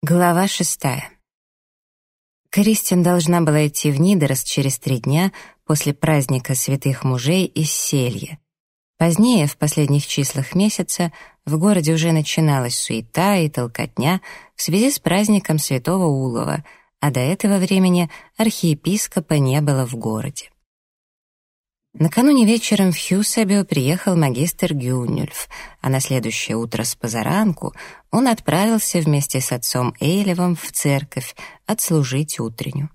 Глава шестая. Кристин должна была идти в Нидерс через три дня после праздника святых мужей из Селья. Позднее, в последних числах месяца, в городе уже начиналась суета и толкотня в связи с праздником святого Улова, а до этого времени архиепископа не было в городе. Накануне вечером в Хьюсабио приехал магистр Гюнюльф, а на следующее утро с позаранку он отправился вместе с отцом Эйлевом в церковь отслужить утреннюю.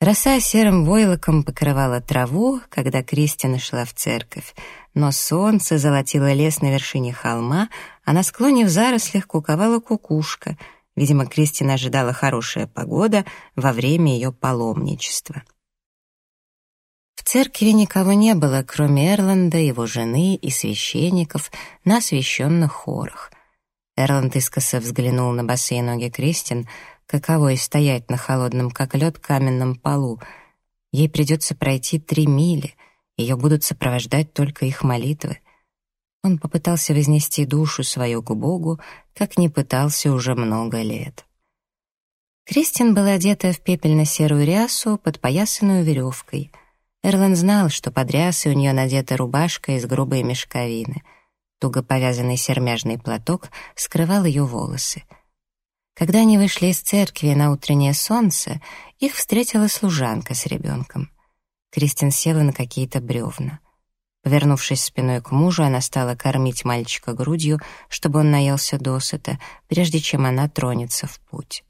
Роса серым войлоком покрывала траву, когда Кристина шла в церковь, но солнце золотило лес на вершине холма, а на склоне в зарослях куковала кукушка. Видимо, Кристина ожидала хорошая погода во время ее паломничества. В церкви никого не было, кроме Эрланда, его жены и священников на освященных хорах. Эрланд искоса взглянул на босые ноги Кристин, каково и стоять на холодном, как лед, каменном полу. Ей придется пройти три мили, ее будут сопровождать только их молитвы. Он попытался вознести душу свою к Богу, как не пытался уже много лет. Кристин была одета в пепельно-серую рясу, подпоясанную веревкой — Эрлан знал, что под рясой у нее надета рубашка из грубой мешковины. Туго повязанный сермяжный платок скрывал ее волосы. Когда они вышли из церкви на утреннее солнце, их встретила служанка с ребенком. Кристин села на какие-то бревна. Повернувшись спиной к мужу, она стала кормить мальчика грудью, чтобы он наелся досыта, прежде чем она тронется в путь.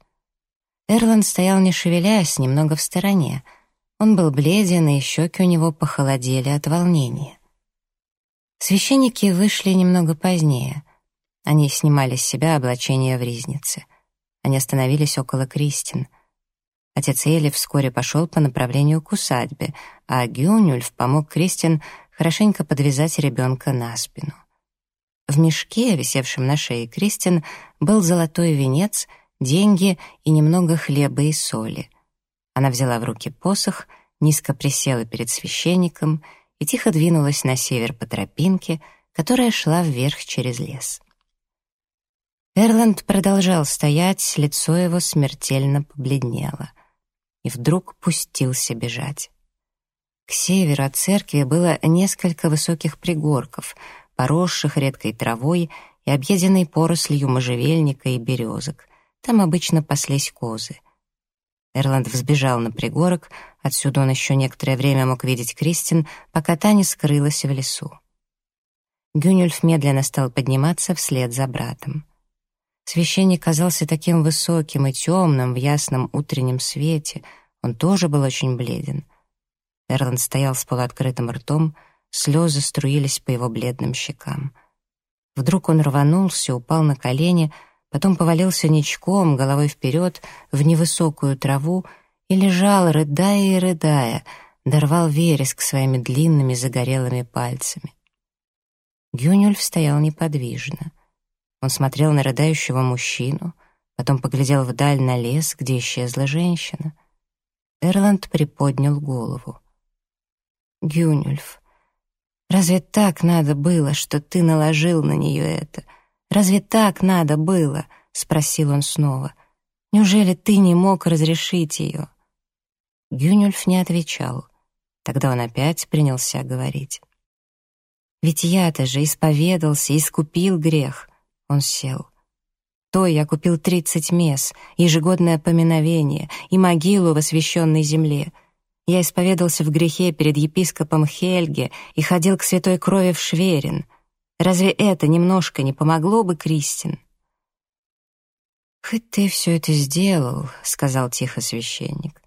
Эрланд стоял не шевелясь, немного в стороне — он был бледен, и щеки у него похолодели от волнения. Священники вышли немного позднее. Они снимали с себя облачение в ризнице. Они остановились около Кристин. Отец Эли вскоре пошел по направлению к усадьбе, а Гюнюльф помог Кристин хорошенько подвязать ребенка на спину. В мешке, висевшем на шее Кристин, был золотой венец, деньги и немного хлеба и соли. Она взяла в руки посох, низко присела перед священником и тихо двинулась на север по тропинке, которая шла вверх через лес. Эрланд продолжал стоять, лицо его смертельно побледнело, и вдруг пустился бежать. К северу от церкви было несколько высоких пригорков, поросших редкой травой и объеденной порослью можжевельника и березок. Там обычно паслись козы. Эрланд взбежал на пригорок, отсюда он еще некоторое время мог видеть Кристин, пока та не скрылась в лесу. Гюнюльф медленно стал подниматься вслед за братом. Священник казался таким высоким и темным в ясном утреннем свете, он тоже был очень бледен. Эрланд стоял с полуоткрытым ртом, слезы струились по его бледным щекам. Вдруг он рванулся, упал на колени — потом повалился ничком, головой вперед, в невысокую траву и лежал, рыдая и рыдая, дорвал вереск своими длинными загорелыми пальцами. Гюнюльф стоял неподвижно. Он смотрел на рыдающего мужчину, потом поглядел вдаль на лес, где исчезла женщина. Эрланд приподнял голову. «Гюнюльф, разве так надо было, что ты наложил на нее это?» Разве так надо было?» — спросил он снова. «Неужели ты не мог разрешить ее?» Гюнюльф не отвечал. Тогда он опять принялся говорить. «Ведь я-то же исповедался, искупил грех». Он сел. «То я купил тридцать мес, ежегодное поминовение и могилу в освященной земле. Я исповедался в грехе перед епископом Хельге и ходил к святой крови в Шверин. Разве это немножко не помогло бы, Кристин? «Хоть ты все это сделал», — сказал тихо священник,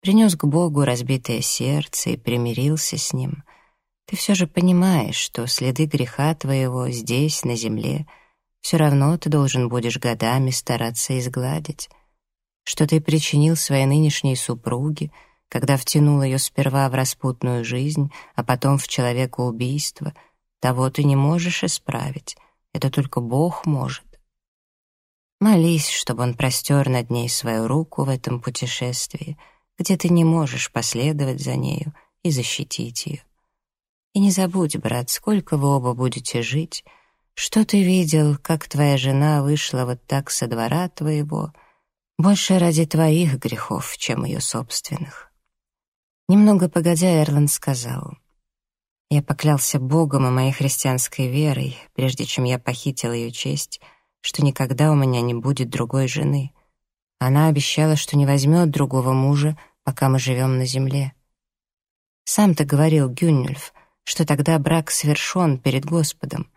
принес к Богу разбитое сердце и примирился с ним, ты все же понимаешь, что следы греха твоего здесь, на земле, все равно ты должен будешь годами стараться изгладить, что ты причинил своей нынешней супруге, когда втянул ее сперва в распутную жизнь, а потом в человекоубийство — того ты не можешь исправить. Это только Бог может. Молись, чтобы Он простер над ней свою руку в этом путешествии, где ты не можешь последовать за нею и защитить ее. И не забудь, брат, сколько вы оба будете жить, что ты видел, как твоя жена вышла вот так со двора твоего, больше ради твоих грехов, чем ее собственных. Немного погодя, Эрланд сказал, «Я поклялся Богом и моей христианской верой, прежде чем я похитил ее честь, что никогда у меня не будет другой жены. Она обещала, что не возьмет другого мужа, пока мы живем на земле. Сам ты говорил, Гюннюльф, что тогда брак совершен перед Господом.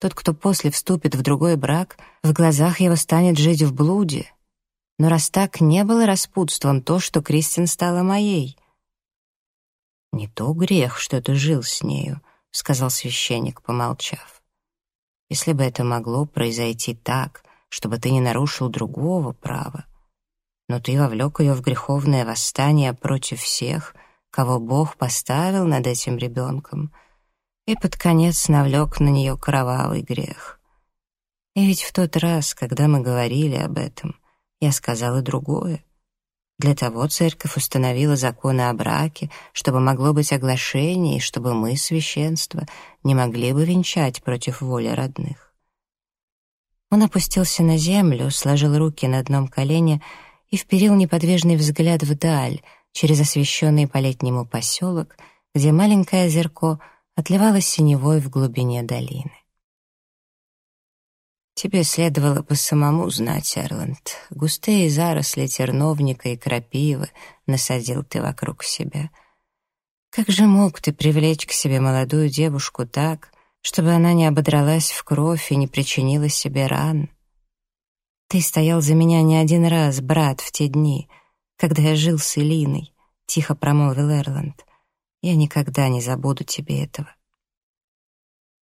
Тот, кто после вступит в другой брак, в глазах его станет жить в блуде. Но раз так, не было распутством то, что Кристин стала моей. «Не то грех, что ты жил с нею», — сказал священник, помолчав. «Если бы это могло произойти так, чтобы ты не нарушил другого права, но ты вовлек ее в греховное восстание против всех, кого Бог поставил над этим ребенком, и под конец навлек на нее кровавый грех. И ведь в тот раз, когда мы говорили об этом, я сказала другое. Для того церковь установила законы о браке, чтобы могло быть оглашение, и чтобы мы, священство, не могли бы венчать против воли родных. Он опустился на землю, сложил руки на одном колене и вперил неподвижный взгляд вдаль, через освещенный по-летнему поселок, где маленькое озерко отливало синевой в глубине долины. Тебе следовало бы самому знать, Эрланд. Густые заросли терновника и крапивы насадил ты вокруг себя. Как же мог ты привлечь к себе молодую девушку так, чтобы она не ободралась в кровь и не причинила себе ран? Ты стоял за меня не один раз, брат, в те дни — когда я жил с Элиной», — тихо промолвил Эрланд. «Я никогда не забуду тебе этого».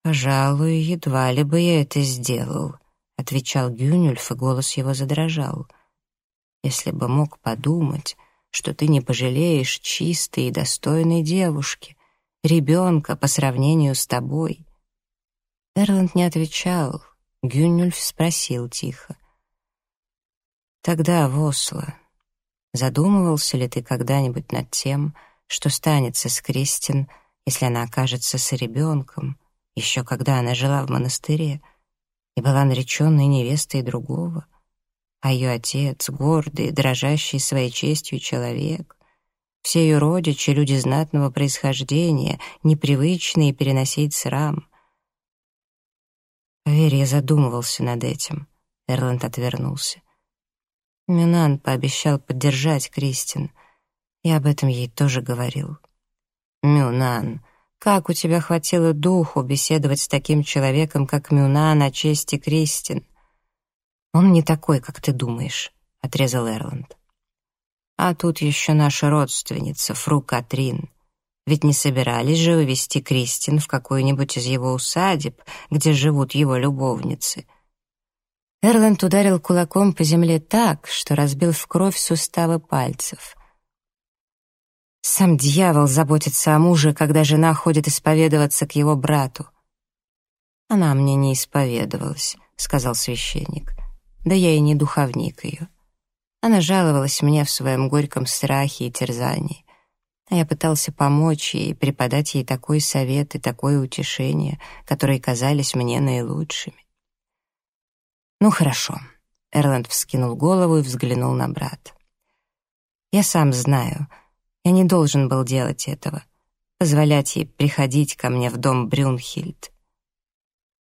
«Пожалуй, едва ли бы я это сделал», — отвечал Гюнюльф, и голос его задрожал. «Если бы мог подумать, что ты не пожалеешь чистой и достойной девушки, ребенка по сравнению с тобой». Эрланд не отвечал. Гюнюльф спросил тихо. «Тогда в Осло Задумывался ли ты когда-нибудь над тем, что станется с Кристин, если она окажется с ребенком, еще когда она жила в монастыре и была нареченной невестой другого, а ее отец, гордый, дрожащий своей честью человек, все ее родичи, люди знатного происхождения, непривычные переносить срам. Поверь, я задумывался над этим. Эрланд отвернулся. Минан пообещал поддержать Кристин. Я об этом ей тоже говорил. Мюнан, как у тебя хватило духу беседовать с таким человеком, как Мюнан, о чести Кристин? Он не такой, как ты думаешь, — отрезал Эрланд. А тут еще наша родственница, Фру Катрин. Ведь не собирались же вывести Кристин в какую-нибудь из его усадеб, где живут его любовницы — Эрланд ударил кулаком по земле так, что разбил в кровь суставы пальцев. Сам дьявол заботится о муже, когда жена ходит исповедоваться к его брату. «Она мне не исповедовалась», — сказал священник. «Да я и не духовник ее. Она жаловалась мне в своем горьком страхе и терзании. А я пытался помочь ей, преподать ей такой совет и такое утешение, которые казались мне наилучшими. «Ну, хорошо». Эрланд вскинул голову и взглянул на брат. «Я сам знаю, я не должен был делать этого, позволять ей приходить ко мне в дом Брюнхильд».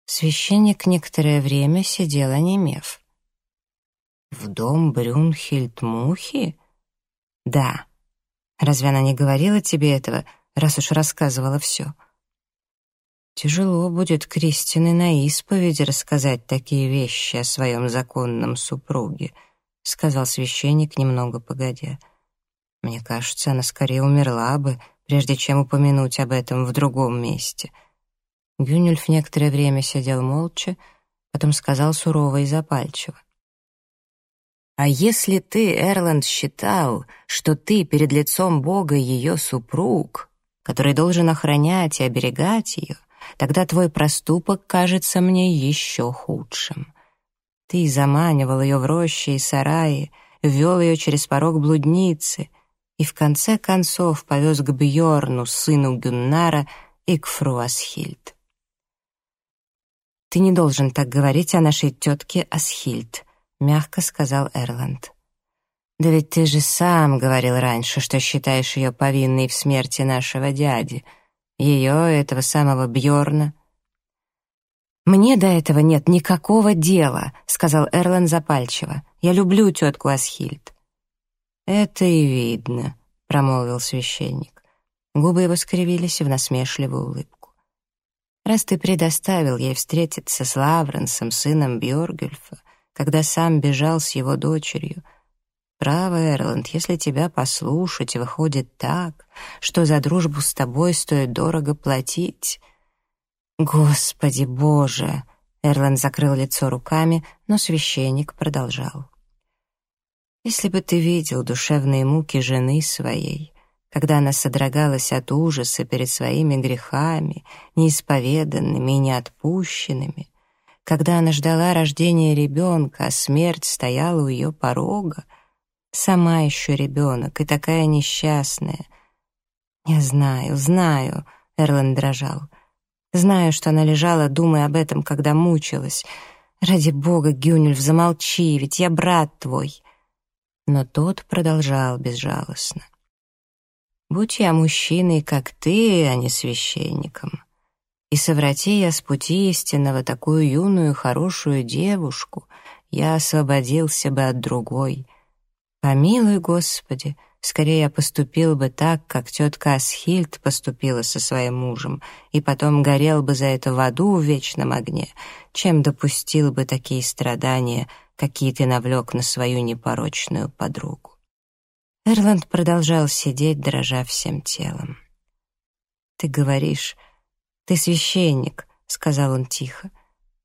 Священник некоторое время сидел онемев. «В дом Брюнхильд Мухи?» «Да. Разве она не говорила тебе этого, раз уж рассказывала все?» Тяжело будет Кристине на исповеди рассказать такие вещи о своем законном супруге, сказал священник немного погодя. Мне кажется, она скорее умерла бы, прежде чем упомянуть об этом в другом месте. Гюнюльф некоторое время сидел молча, потом сказал сурово и запальчиво. «А если ты, Эрланд, считал, что ты перед лицом Бога ее супруг, который должен охранять и оберегать ее, тогда твой проступок кажется мне еще худшим. Ты заманивал ее в рощи и сараи, ввел ее через порог блудницы и в конце концов повез к Бьорну, сыну Гюннара, и к Фруасхильд. «Ты не должен так говорить о нашей тетке Асхильд», — мягко сказал Эрланд. «Да ведь ты же сам говорил раньше, что считаешь ее повинной в смерти нашего дяди. Ее, этого самого Бьорна. «Мне до этого нет никакого дела», — сказал Эрланд запальчиво. «Я люблю тетку Асхильд». «Это и видно», — промолвил священник. Губы его скривились в насмешливую улыбку. «Раз ты предоставил ей встретиться с Лавренсом, сыном Бьоргюльфа, когда сам бежал с его дочерью, Право, Эрланд, если тебя послушать, выходит так, что за дружбу с тобой стоит дорого платить. Господи Боже! Эрланд закрыл лицо руками, но священник продолжал. Если бы ты видел душевные муки жены своей, когда она содрогалась от ужаса перед своими грехами, неисповеданными и неотпущенными, когда она ждала рождения ребенка, а смерть стояла у ее порога, сама еще ребенок и такая несчастная. Я знаю, знаю, Эрланд дрожал. Знаю, что она лежала, думая об этом, когда мучилась. Ради бога, Гюнюльф, замолчи, ведь я брат твой. Но тот продолжал безжалостно. Будь я мужчиной, как ты, а не священником, и соврати я с пути истинного такую юную хорошую девушку, я освободился бы от другой. Помилуй, Господи, — Скорее я поступил бы так, как тетка Асхильд поступила со своим мужем, и потом горел бы за это в аду в вечном огне, чем допустил бы такие страдания, какие ты навлек на свою непорочную подругу. Эрланд продолжал сидеть, дрожа всем телом. «Ты говоришь, ты священник», — сказал он тихо.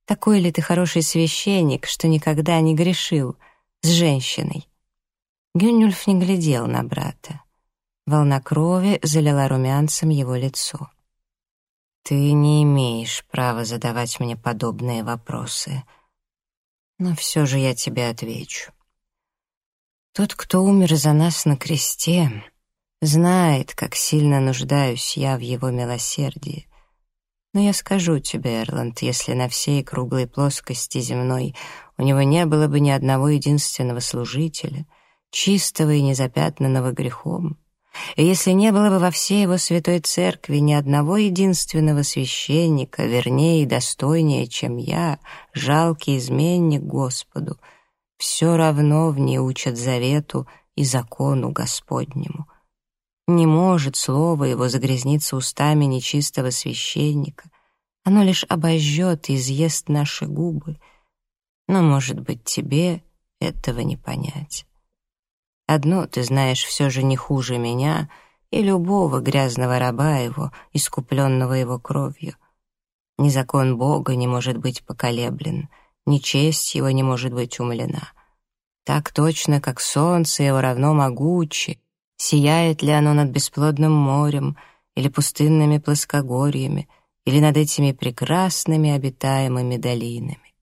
«Такой ли ты хороший священник, что никогда не грешил с женщиной?» Гюнюльф не глядел на брата. Волна крови залила румянцем его лицо. «Ты не имеешь права задавать мне подобные вопросы. Но все же я тебе отвечу. Тот, кто умер за нас на кресте, знает, как сильно нуждаюсь я в его милосердии. Но я скажу тебе, Эрланд, если на всей круглой плоскости земной у него не было бы ни одного единственного служителя — чистого и незапятнанного грехом, если не было бы во всей его святой церкви ни одного единственного священника, вернее и достойнее, чем я, жалкий изменник Господу, все равно в ней учат завету и закону Господнему. Не может слово его загрязниться устами нечистого священника, оно лишь обожжет и изъест наши губы, но, может быть, тебе этого не понять. Одно ты знаешь все же не хуже меня и любого грязного раба его, искупленного его кровью. Ни закон Бога не может быть поколеблен, ни честь его не может быть умлена. Так точно, как солнце его равно могуче, сияет ли оно над бесплодным морем или пустынными плоскогорьями, или над этими прекрасными обитаемыми долинами.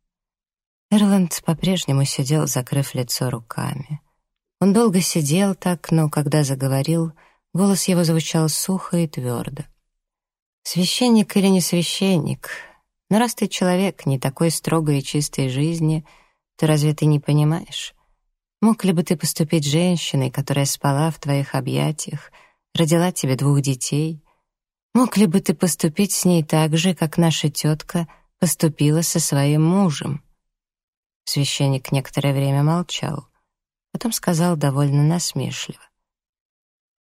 Эрланд по-прежнему сидел, закрыв лицо руками. Он долго сидел так, но когда заговорил, голос его звучал сухо и твердо. «Священник или не священник, но раз ты человек не такой строгой и чистой жизни, то разве ты не понимаешь? Мог ли бы ты поступить женщиной, которая спала в твоих объятиях, родила тебе двух детей? Мог ли бы ты поступить с ней так же, как наша тетка поступила со своим мужем?» Священник некоторое время молчал. Потом сказал довольно насмешливо.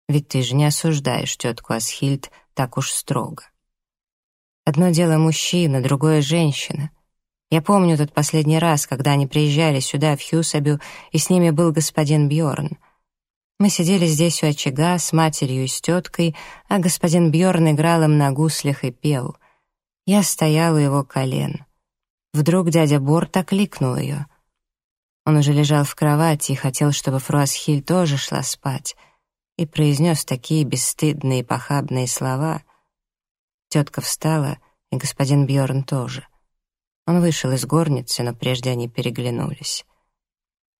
«Ведь ты же не осуждаешь тетку Асхильд так уж строго. Одно дело мужчина, другое женщина. Я помню тот последний раз, когда они приезжали сюда, в Хьюсабю, и с ними был господин Бьорн. Мы сидели здесь у очага с матерью и с теткой, а господин Бьорн играл им на гуслях и пел. Я стоял у его колен. Вдруг дядя Борт окликнул ее. Он уже лежал в кровати и хотел, чтобы Фруасхиль тоже шла спать, и произнес такие бесстыдные похабные слова. Тетка встала, и господин Бьорн тоже. Он вышел из горницы, но прежде они переглянулись.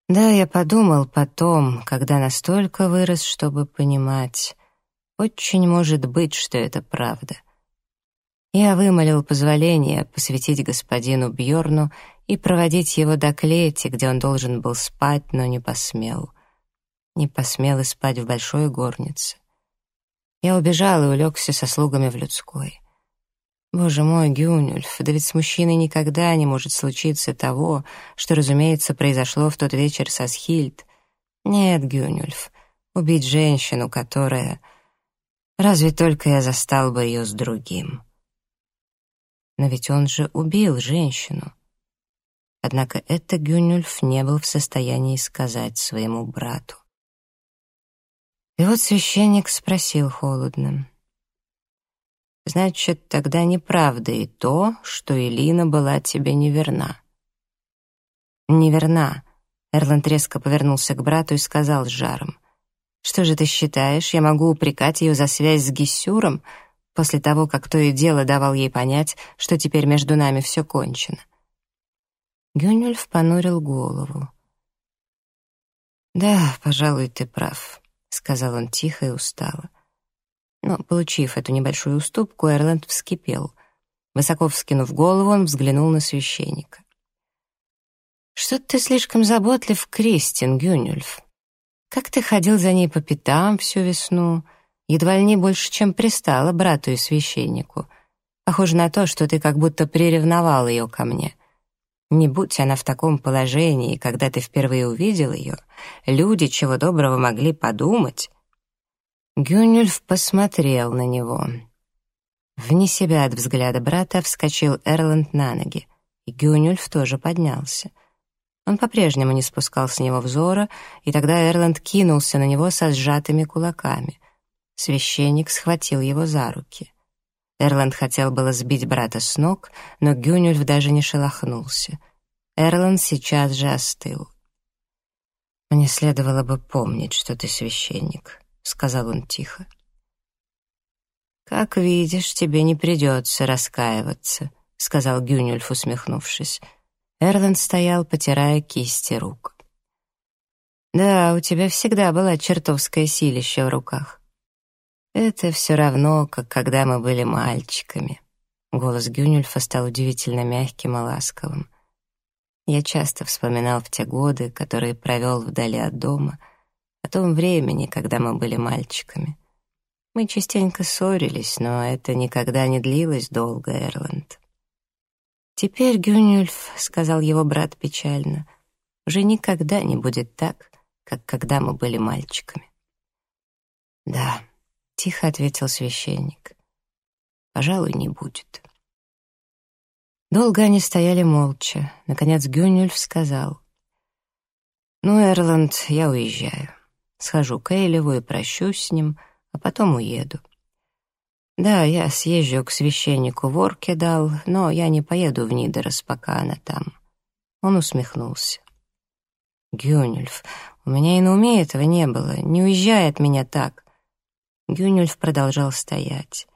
Да, я подумал потом, когда настолько вырос, чтобы понимать. Очень может быть, что это правда. Я вымолил позволение посвятить господину Бьорну и проводить его до клети, где он должен был спать, но не посмел. Не посмел и спать в большой горнице. Я убежал и улегся со слугами в людской. Боже мой, Гюнюльф, да ведь с мужчиной никогда не может случиться того, что, разумеется, произошло в тот вечер со Схильд. Нет, Гюнюльф, убить женщину, которая... Разве только я застал бы ее с другим. Но ведь он же убил женщину. Однако это Гюнюльф не был в состоянии сказать своему брату. И вот священник спросил холодно. «Значит, тогда неправда и то, что Элина была тебе неверна». «Неверна», — Эрланд резко повернулся к брату и сказал с жаром. «Что же ты считаешь, я могу упрекать ее за связь с Гиссюром, после того, как то и дело давал ей понять, что теперь между нами все кончено. Гюнюльф понурил голову. «Да, пожалуй, ты прав», — сказал он тихо и устало. Но, получив эту небольшую уступку, Эрланд вскипел. Высоко вскинув голову, он взглянул на священника. «Что ты слишком заботлив, Кристин, Гюнюльф? Как ты ходил за ней по пятам всю весну?» Едва ли не больше, чем пристала брату и священнику. Похоже на то, что ты как будто приревновал ее ко мне. Не будь она в таком положении, когда ты впервые увидел ее, люди чего доброго могли подумать. Гюнюльф посмотрел на него. Вне себя от взгляда брата вскочил Эрланд на ноги, и Гюнюльф тоже поднялся. Он по-прежнему не спускал с него взора, и тогда Эрланд кинулся на него со сжатыми кулаками. Священник схватил его за руки. Эрланд хотел было сбить брата с ног, но Гюнюльф даже не шелохнулся. Эрланд сейчас же остыл. «Мне следовало бы помнить, что ты священник», — сказал он тихо. «Как видишь, тебе не придется раскаиваться», — сказал Гюнюльф, усмехнувшись. Эрланд стоял, потирая кисти рук. «Да, у тебя всегда была чертовское силище в руках. Это все равно, как когда мы были мальчиками. Голос Гюнюльфа стал удивительно мягким и ласковым. Я часто вспоминал в те годы, которые провел вдали от дома, о том времени, когда мы были мальчиками. Мы частенько ссорились, но это никогда не длилось долго, Эрланд. «Теперь, Гюнюльф», — сказал его брат печально, — «уже никогда не будет так, как когда мы были мальчиками». «Да», Тихо ответил священник. Пожалуй, не будет. Долго они стояли молча. Наконец Гюнюльф сказал. «Ну, Эрланд, я уезжаю. Схожу к Эйлеву и прощусь с ним, а потом уеду. Да, я съезжу к священнику в Оркедал, но я не поеду в Нидерос, пока она там». Он усмехнулся. «Гюнюльф, у меня и на уме этого не было. Не уезжай от меня так. Гюнюльф продолжал стоять.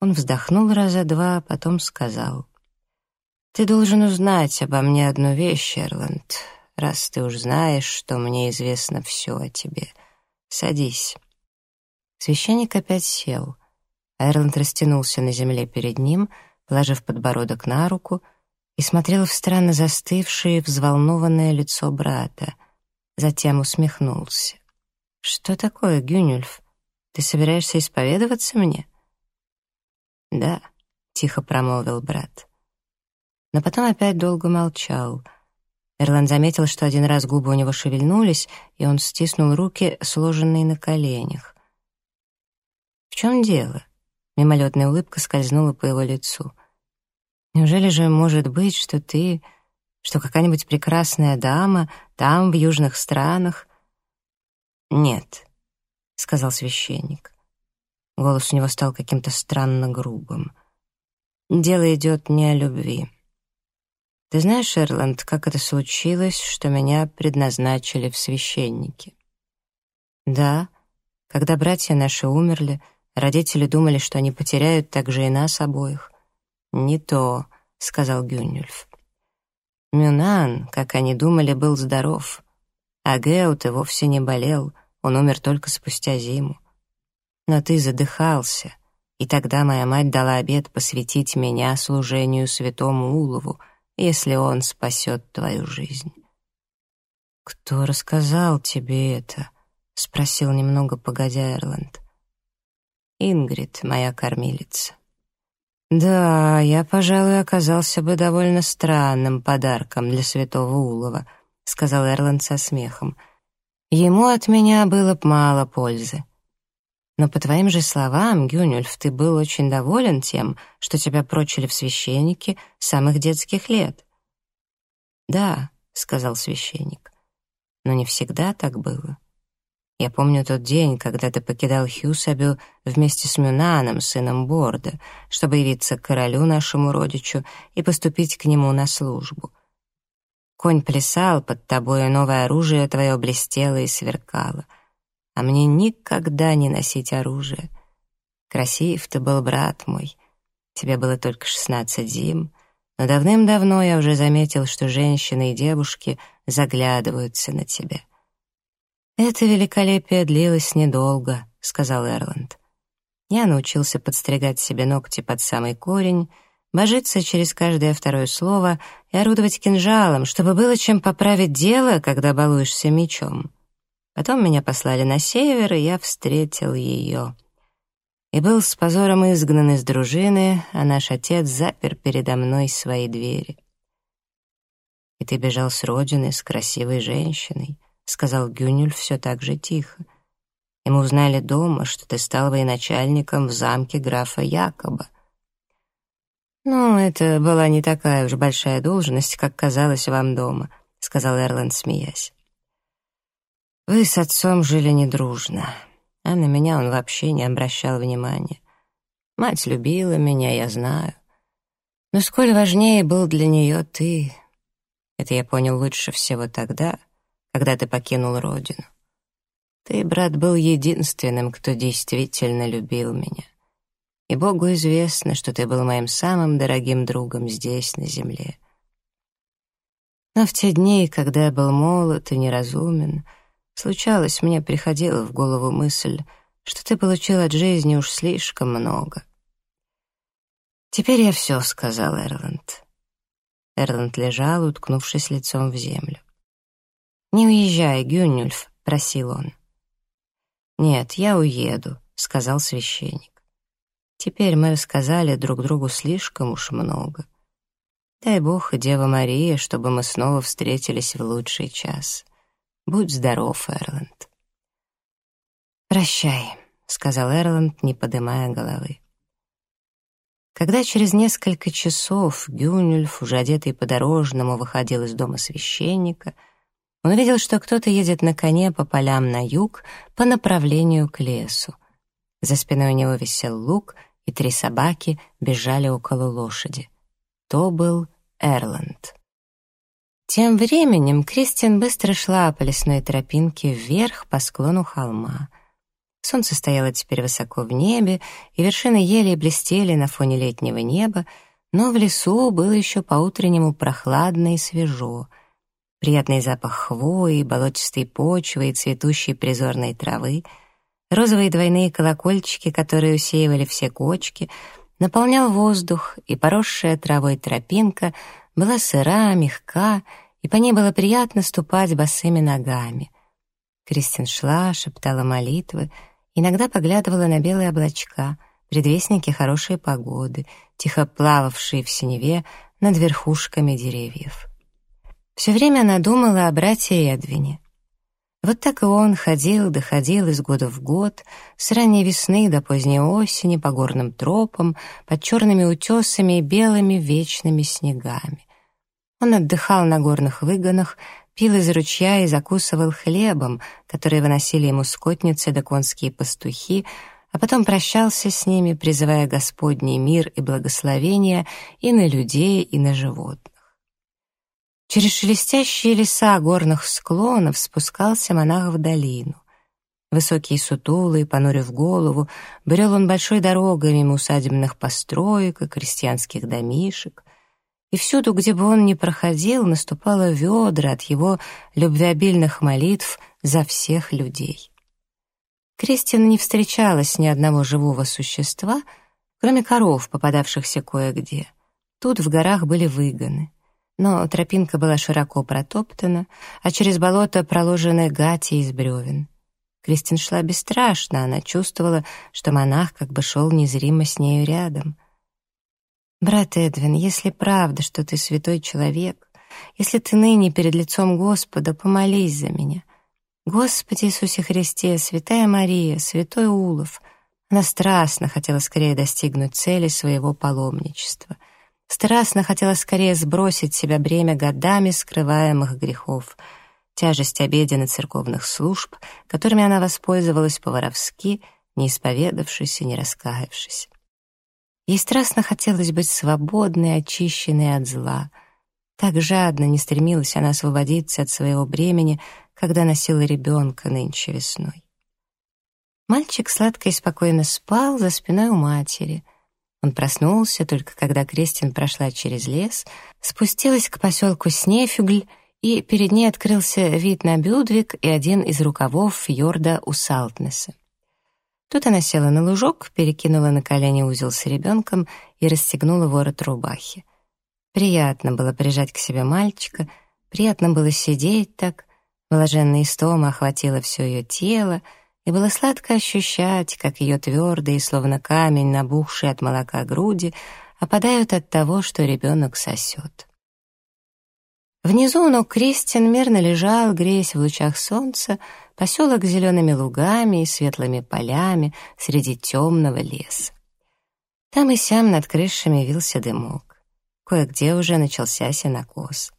Он вздохнул раза два, потом сказал. «Ты должен узнать обо мне одну вещь, Эрланд, раз ты уж знаешь, что мне известно все о тебе. Садись». Священник опять сел. Эрланд растянулся на земле перед ним, положив подбородок на руку, и смотрел в странно застывшее, взволнованное лицо брата. Затем усмехнулся. «Что такое, Гюнюльф?» Ты собираешься исповедоваться мне?» «Да», — тихо промолвил брат. Но потом опять долго молчал. Эрлан заметил, что один раз губы у него шевельнулись, и он стиснул руки, сложенные на коленях. «В чем дело?» Мимолетная улыбка скользнула по его лицу. «Неужели же может быть, что ты, что какая-нибудь прекрасная дама там, в южных странах?» «Нет», — сказал священник. Голос у него стал каким-то странно грубым. «Дело идет не о любви. Ты знаешь, Эрланд, как это случилось, что меня предназначили в священники?» «Да. Когда братья наши умерли, родители думали, что они потеряют также и нас обоих». «Не то», — сказал Гюнюльф. Мюнан, как они думали, был здоров, а Геут и вовсе не болел — он умер только спустя зиму. Но ты задыхался, И тогда моя мать дала обет посвятить меня служению святому Улову, если он спасет твою жизнь. «Кто рассказал тебе это?» — спросил немного погодя Эрланд. «Ингрид, моя кормилица». «Да, я, пожалуй, оказался бы довольно странным подарком для святого Улова», — сказал Эрланд со смехом. «Ему от меня было б мало пользы. Но по твоим же словам, Гюнюльф, ты был очень доволен тем, что тебя прочили в священники с самых детских лет. «Да», — сказал священник, — «но не всегда так было. Я помню тот день, когда ты покидал Хьюсабю вместе с Мюнаном, сыном Борда, чтобы явиться к королю нашему родичу и поступить к нему на службу. Конь плясал под тобой, и новое оружие твое блестело и сверкало — а мне никогда не носить оружие. Красив ты был, брат мой. Тебе было только шестнадцать зим, но давным-давно я уже заметил, что женщины и девушки заглядываются на тебя. «Это великолепие длилось недолго», — сказал Эрланд. Я научился подстригать себе ногти под самый корень, божиться через каждое второе слово и орудовать кинжалом, чтобы было чем поправить дело, когда балуешься мечом. Потом меня послали на север, и я встретил ее. И был с позором изгнан из дружины, а наш отец запер передо мной свои двери. «И ты бежал с родины с красивой женщиной», — сказал Гюнюль все так же тихо. «И мы узнали дома, что ты стал военачальником в замке графа Якоба». «Ну, это была не такая уж большая должность, как казалось вам дома», — сказал Эрланд, смеясь. Вы с отцом жили недружно, а на меня он вообще не обращал внимания. Мать любила меня, я знаю. Но сколь важнее был для нее ты. Это я понял лучше всего тогда, когда ты покинул родину. Ты, брат, был единственным, кто действительно любил меня. И Богу известно, что ты был моим самым дорогим другом здесь, на земле. Но в те дни, когда я был молод и неразумен, — Случалось, мне приходила в голову мысль, что ты получил от жизни уж слишком много. «Теперь я все», — сказал Эрланд. Эрланд лежал, уткнувшись лицом в землю. «Не уезжай, Гюннюльф», — просил он. «Нет, я уеду», — сказал священник. «Теперь мы рассказали друг другу слишком уж много. Дай Бог и Дева Мария, чтобы мы снова встретились в лучший час». Будь здоров, Эрланд. «Прощай», — сказал Эрланд, не поднимая головы. Когда через несколько часов Гюнюльф, уже одетый по-дорожному, выходил из дома священника, он увидел, что кто-то едет на коне по полям на юг по направлению к лесу. За спиной у него висел лук, и три собаки бежали около лошади. То был Эрланд. Тем временем Кристин быстро шла по лесной тропинке вверх по склону холма. Солнце стояло теперь высоко в небе, и вершины ели блестели на фоне летнего неба, но в лесу было еще по-утреннему прохладно и свежо. Приятный запах хвои, болотистой почвы и цветущей призорной травы, розовые двойные колокольчики, которые усеивали все кочки, наполнял воздух, и поросшая травой тропинка — была сыра, мягка, и по ней было приятно ступать босыми ногами. Кристин шла, шептала молитвы, иногда поглядывала на белые облачка, предвестники хорошей погоды, тихо плававшие в синеве над верхушками деревьев. Все время она думала о брате Эдвине. Вот так и он ходил, доходил из года в год, с ранней весны до поздней осени по горным тропам, под черными утесами и белыми вечными снегами. Он отдыхал на горных выгонах, пил из ручья и закусывал хлебом, который выносили ему скотницы да конские пастухи, а потом прощался с ними, призывая Господний мир и благословение и на людей, и на животных. Через шелестящие леса горных склонов спускался монах в долину. Высокий и сутулый, понурив голову, брел он большой дорогой мимо усадебных построек и крестьянских домишек, и всюду, где бы он ни проходил, наступало ведра от его любвеобильных молитв за всех людей. Кристина не встречалась ни одного живого существа, кроме коров, попадавшихся кое-где. Тут в горах были выгоны. Но тропинка была широко протоптана, а через болото проложены гати из бревен. Кристин шла бесстрашно, она чувствовала, что монах как бы шел незримо с нею рядом. «Брат Эдвин, если правда, что ты святой человек, если ты ныне перед лицом Господа, помолись за меня. Господи Иисусе Христе, Святая Мария, Святой Улов». Она страстно хотела скорее достигнуть цели своего паломничества. Страстно хотела скорее сбросить с себя бремя годами скрываемых грехов — тяжесть обеден и церковных служб, которыми она воспользовалась по-воровски, не исповедавшись и не раскаявшись. Ей страстно хотелось быть свободной, очищенной от зла. Так жадно не стремилась она освободиться от своего бремени, когда носила ребенка нынче весной. Мальчик сладко и спокойно спал за спиной у матери. Он проснулся только когда Кристин прошла через лес, спустилась к поселку Снефюгль и перед ней открылся вид на Бюдвик и один из рукавов фьорда у Салтнеса. Тут она села на лужок, перекинула на колени узел с ребенком и расстегнула ворот рубахи. Приятно было прижать к себе мальчика, приятно было сидеть так, блаженная истома охватила все ее тело, и было сладко ощущать, как ее твердые, словно камень, набухшие от молока груди, опадают от того, что ребенок сосет. Внизу у ног Кристин мирно лежал, греясь в лучах солнца, поселок с зелеными лугами и светлыми полями среди темного леса. Там и сям над крышами вился дымок. Кое-где уже начался сенокос.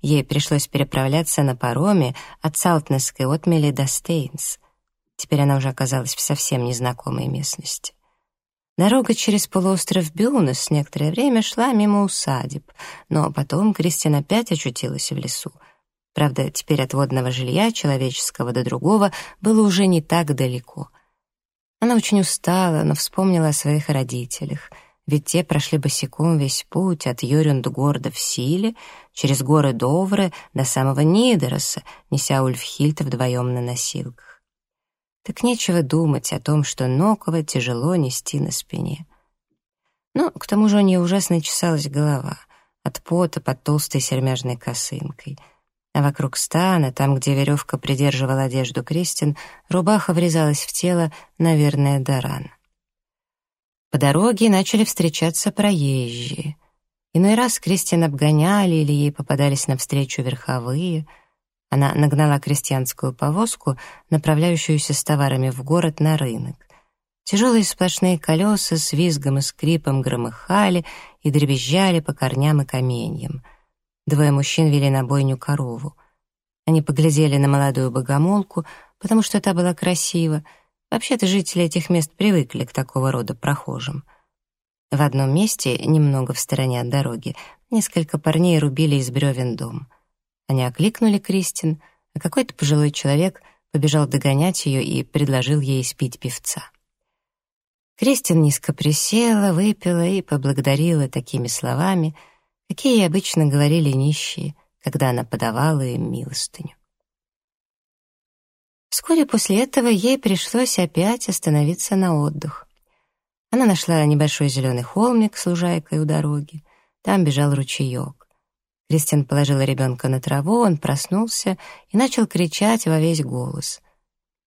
Ей пришлось переправляться на пароме от Салтнесской отмели до Стейнс. Теперь она уже оказалась в совсем незнакомой местности. Дорога через полуостров Бюнес некоторое время шла мимо усадеб, но потом Кристин опять очутилась в лесу. Правда, теперь от водного жилья, человеческого до другого, было уже не так далеко. Она очень устала, но вспомнила о своих родителях, ведь те прошли босиком весь путь от Йорюндгорда в Силе, через горы Довры до самого Нидероса, неся Ульфхильта вдвоем на носилках так нечего думать о том, что Нокова тяжело нести на спине. Но к тому же у нее ужасно чесалась голова от пота под толстой сермяжной косынкой. А вокруг стана, там, где веревка придерживала одежду Кристин, рубаха врезалась в тело, наверное, до ран. По дороге начали встречаться проезжие. Иной раз Кристин обгоняли или ей попадались навстречу верховые — она нагнала крестьянскую повозку, направляющуюся с товарами в город на рынок. Тяжелые сплошные колеса с визгом и скрипом громыхали и дребезжали по корням и каменьям. Двое мужчин вели на бойню корову. Они поглядели на молодую богомолку, потому что та была красива. Вообще-то жители этих мест привыкли к такого рода прохожим. В одном месте, немного в стороне от дороги, несколько парней рубили из бревен дом — они окликнули Кристин, а какой-то пожилой человек побежал догонять ее и предложил ей спить певца. Кристин низко присела, выпила и поблагодарила такими словами, какие обычно говорили нищие, когда она подавала им милостыню. Вскоре после этого ей пришлось опять остановиться на отдых. Она нашла небольшой зеленый холмик с лужайкой у дороги. Там бежал ручеек. Кристин положила ребенка на траву, он проснулся и начал кричать во весь голос.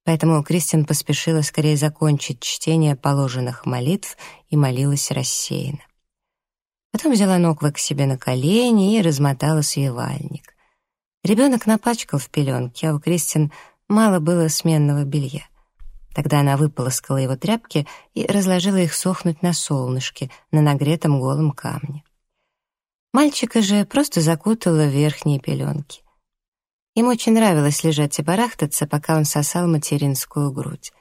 Поэтому Кристин поспешила скорее закончить чтение положенных молитв и молилась рассеянно. Потом взяла Ноква к себе на колени и размотала свивальник. Ребенок напачкал в пеленке, а у Кристин мало было сменного белья. Тогда она выполоскала его тряпки и разложила их сохнуть на солнышке, на нагретом голом камне. Мальчика же просто закутала в верхние пеленки. Им очень нравилось лежать и барахтаться, пока он сосал материнскую грудь.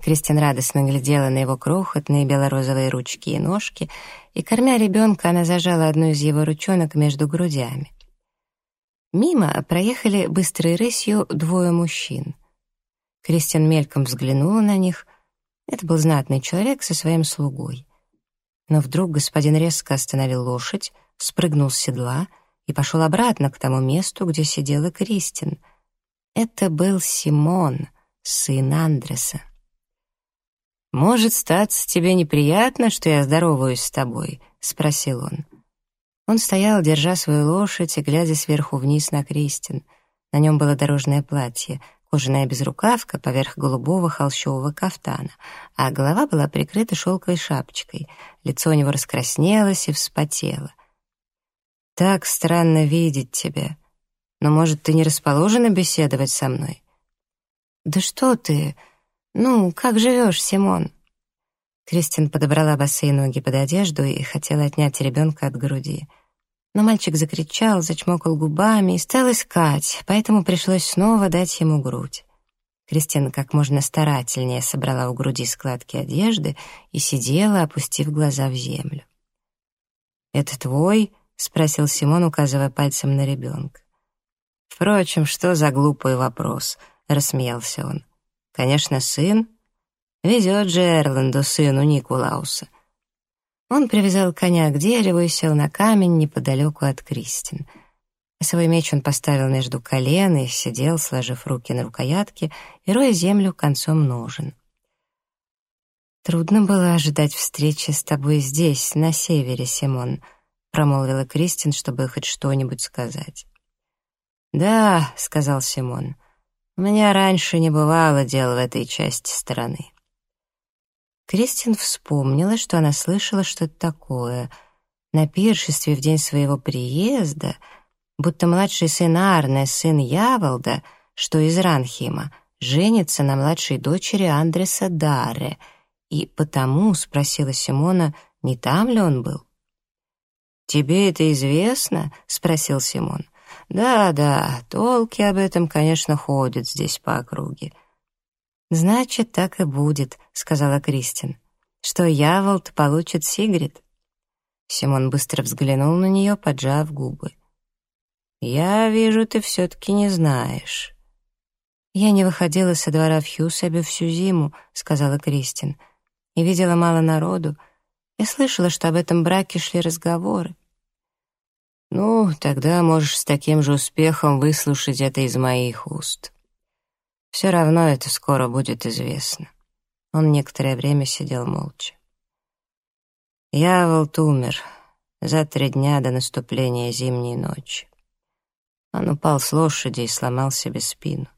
Кристин радостно глядела на его крохотные белорозовые ручки и ножки, и, кормя ребенка, она зажала одну из его ручонок между грудями. Мимо проехали быстрой рысью двое мужчин. Кристин мельком взглянула на них. Это был знатный человек со своим слугой. Но вдруг господин резко остановил лошадь, спрыгнул с седла и пошел обратно к тому месту, где сидела Кристин. Это был Симон, сын Андреса. «Может, статься тебе неприятно, что я здороваюсь с тобой?» — спросил он. Он стоял, держа свою лошадь и глядя сверху вниз на Кристин. На нем было дорожное платье, кожаная безрукавка поверх голубого холщового кафтана, а голова была прикрыта шелковой шапочкой. Лицо у него раскраснелось и вспотело. «Так странно видеть тебя. Но, может, ты не расположена беседовать со мной?» «Да что ты? Ну, как живешь, Симон?» Кристин подобрала босые ноги под одежду и хотела отнять ребенка от груди. Но мальчик закричал, зачмокал губами и стал искать, поэтому пришлось снова дать ему грудь. Кристина как можно старательнее собрала у груди складки одежды и сидела, опустив глаза в землю. «Это твой?» — спросил Симон, указывая пальцем на ребенка. «Впрочем, что за глупый вопрос?» — рассмеялся он. «Конечно, сын. Везет же Эрланду, сыну Никулауса. Он привязал коня к дереву и сел на камень неподалеку от Кристин. Свой меч он поставил между колен и сидел, сложив руки на рукоятке и роя землю концом ножен. «Трудно было ожидать встречи с тобой здесь, на севере, Симон», — промолвила Кристин, чтобы хоть что-нибудь сказать. «Да», — сказал Симон, — «у меня раньше не бывало дел в этой части страны». Кристин вспомнила, что она слышала что-то такое. На пиршестве в день своего приезда, будто младший сын Арне, сын Яволда, что из Ранхима, женится на младшей дочери Андреса Дарре, и потому спросила Симона, не там ли он был. «Тебе это известно?» — спросил Симон. «Да, да, толки об этом, конечно, ходят здесь по округе. «Значит, так и будет», — сказала Кристин. «Что Яволт получит Сигрид?» Симон быстро взглянул на нее, поджав губы. «Я вижу, ты все-таки не знаешь». «Я не выходила со двора в Хьюсабе всю зиму», — сказала Кристин, «и видела мало народу. Я слышала, что об этом браке шли разговоры». «Ну, тогда можешь с таким же успехом выслушать это из моих уст». Все равно это скоро будет известно. Он некоторое время сидел молча. Яволт умер за три дня до наступления зимней ночи. Он упал с лошади и сломал себе спину.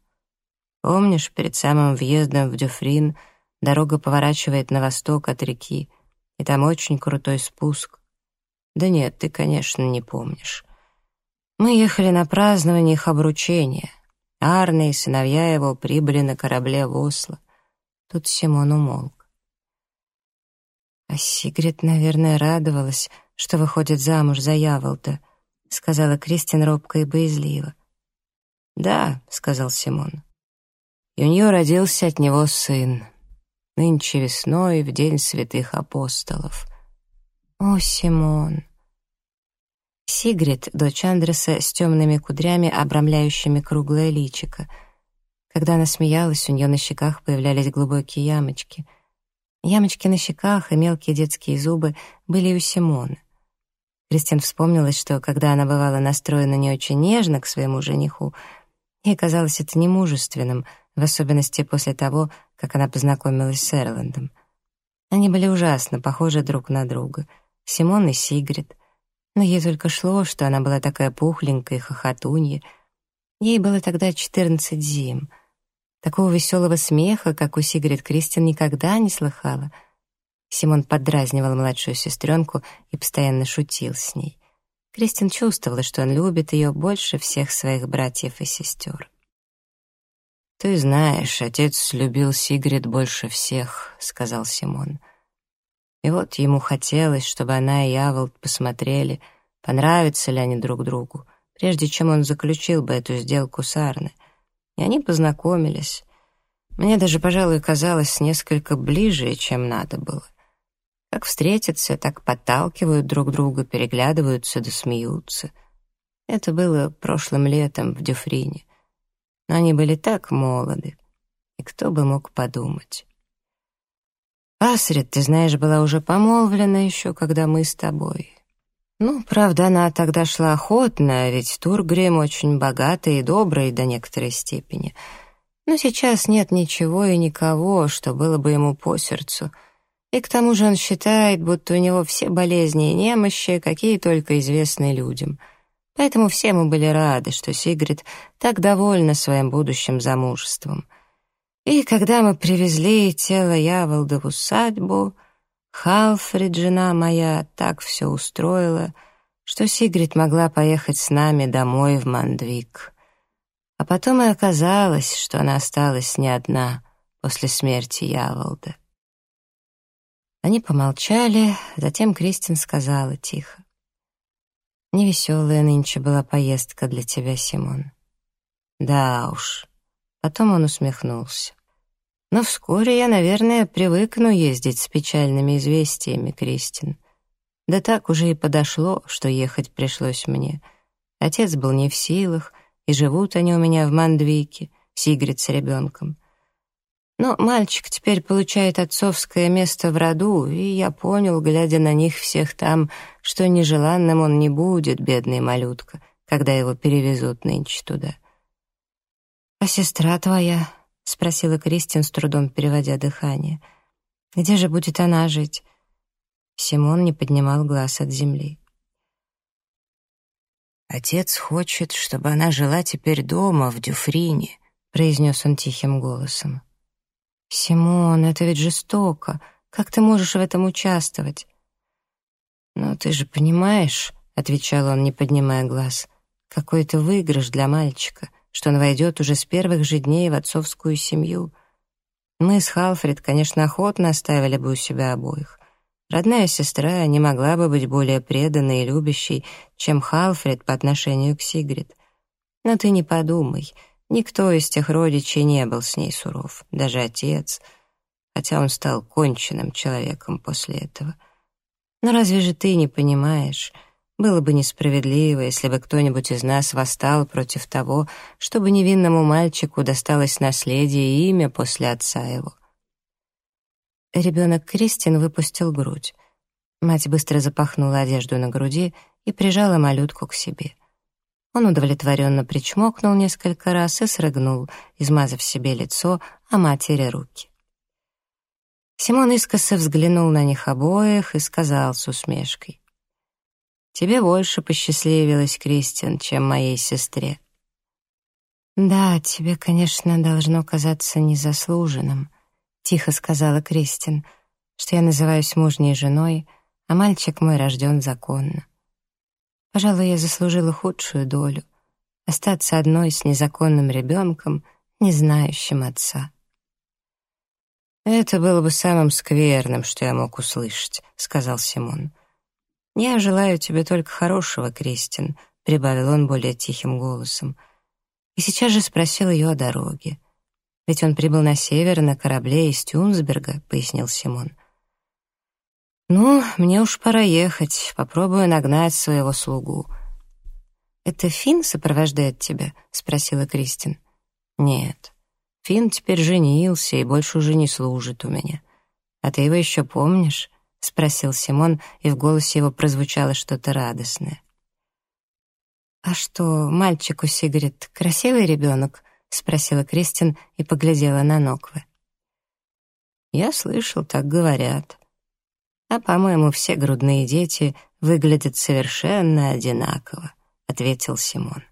Помнишь, перед самым въездом в Дюфрин дорога поворачивает на восток от реки, и там очень крутой спуск? Да нет, ты, конечно, не помнишь. Мы ехали на празднование их обручения — Арне и сыновья его прибыли на корабле в Осло. Тут Симон умолк. «А Сигрид, наверное, радовалась, что выходит замуж за Яволда», — сказала Кристин робко и боязливо. «Да», — сказал Симон. «И у нее родился от него сын. Нынче весной, в день святых апостолов». «О, Симон!» Сигрид, дочь Андреса с темными кудрями, обрамляющими круглое личико. Когда она смеялась, у нее на щеках появлялись глубокие ямочки. Ямочки на щеках и мелкие детские зубы были у Симоны. Кристин вспомнилась, что когда она бывала настроена не очень нежно к своему жениху, ей казалось это немужественным, в особенности после того, как она познакомилась с Эрландом. Они были ужасно похожи друг на друга. Симон и Сигрид. Но ей только шло, что она была такая пухленькая и хохотунья. Ей было тогда четырнадцать зим. Такого веселого смеха, как у Сигрид Кристин, никогда не слыхала. Симон поддразнивал младшую сестренку и постоянно шутил с ней. Кристин чувствовала, что он любит ее больше всех своих братьев и сестер. «Ты знаешь, отец любил Сигрид больше всех», — сказал Симон. И вот ему хотелось, чтобы она и Яволд посмотрели, понравятся ли они друг другу, прежде чем он заключил бы эту сделку с Арне. И они познакомились. Мне даже, пожалуй, казалось несколько ближе, чем надо было. Как встретятся, так подталкивают друг друга, переглядываются да смеются. Это было прошлым летом в Дюфрине. Но они были так молоды, и кто бы мог подумать. Асрид, ты знаешь, была уже помолвлена еще, когда мы с тобой. Ну, правда, она тогда шла охотно, ведь Тургрим очень богатый и добрый до некоторой степени. Но сейчас нет ничего и никого, что было бы ему по сердцу. И к тому же он считает, будто у него все болезни и немощи, какие только известны людям. Поэтому все мы были рады, что Сигрид так довольна своим будущим замужеством. И когда мы привезли тело Яволда в усадьбу, Халфрид, жена моя, так все устроила, что Сигрид могла поехать с нами домой в Мандвик. А потом и оказалось, что она осталась не одна после смерти Яволда. Они помолчали, затем Кристин сказала тихо. «Невеселая нынче была поездка для тебя, Симон». «Да уж». Потом он усмехнулся. «Но вскоре я, наверное, привыкну ездить с печальными известиями, Кристин. Да так уже и подошло, что ехать пришлось мне. Отец был не в силах, и живут они у меня в Мандвике, Сигрид с ребенком. Но мальчик теперь получает отцовское место в роду, и я понял, глядя на них всех там, что нежеланным он не будет, бедный малютка, когда его перевезут нынче туда. «А сестра твоя?» — спросила Кристин, с трудом переводя дыхание. «Где же будет она жить?» Симон не поднимал глаз от земли. «Отец хочет, чтобы она жила теперь дома, в Дюфрине», — произнес он тихим голосом. «Симон, это ведь жестоко. Как ты можешь в этом участвовать?» «Но ты же понимаешь», — отвечал он, не поднимая глаз, «какой это выигрыш для мальчика, что он войдет уже с первых же дней в отцовскую семью. Мы с Халфред, конечно, охотно оставили бы у себя обоих. Родная сестра не могла бы быть более преданной и любящей, чем Халфред по отношению к Сигрид. Но ты не подумай, никто из тех родичей не был с ней суров, даже отец, хотя он стал конченным человеком после этого. Но разве же ты не понимаешь, было бы несправедливо, если бы кто-нибудь из нас восстал против того, чтобы невинному мальчику досталось наследие и имя после отца его. Ребенок Кристин выпустил грудь. Мать быстро запахнула одежду на груди и прижала малютку к себе. Он удовлетворенно причмокнул несколько раз и срыгнул, измазав себе лицо, а матери руки. Симон искоса взглянул на них обоих и сказал с усмешкой. «Тебе больше посчастливилось, Кристин, чем моей сестре». «Да, тебе, конечно, должно казаться незаслуженным», — тихо сказала Кристин, «что я называюсь мужней женой, а мальчик мой рожден законно. Пожалуй, я заслужила худшую долю — остаться одной с незаконным ребенком, не знающим отца». «Это было бы самым скверным, что я мог услышать», — сказал Симон. «Я желаю тебе только хорошего, Кристин», — прибавил он более тихим голосом. И сейчас же спросил ее о дороге. Ведь он прибыл на север на корабле из Тюнсберга», — пояснил Симон. «Ну, мне уж пора ехать. Попробую нагнать своего слугу». «Это Финн сопровождает тебя?» — спросила Кристин. «Нет. Финн теперь женился и больше уже не служит у меня. А ты его еще помнишь?» — спросил Симон, и в голосе его прозвучало что-то радостное. «А что, мальчик у Сигарет красивый ребенок?» — спросила Кристин и поглядела на Ноквы. «Я слышал, так говорят. А, по-моему, все грудные дети выглядят совершенно одинаково», — ответил Симон.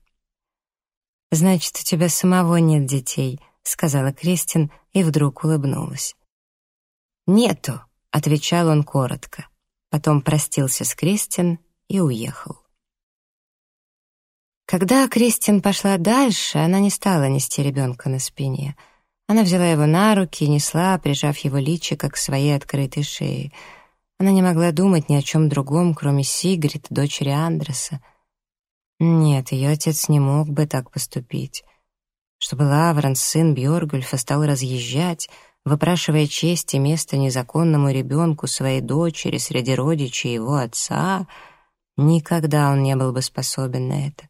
«Значит, у тебя самого нет детей», — сказала Кристин и вдруг улыбнулась. «Нету», — отвечал он коротко. Потом простился с Кристин и уехал. Когда Кристин пошла дальше, она не стала нести ребенка на спине. Она взяла его на руки и несла, прижав его личико к своей открытой шее. Она не могла думать ни о чем другом, кроме Сигрид, дочери Андреса. Нет, ее отец не мог бы так поступить. Чтобы Лаврен, сын Бьоргульфа, стал разъезжать, выпрашивая честь и место незаконному ребенку своей дочери среди родичей его отца, никогда он не был бы способен на это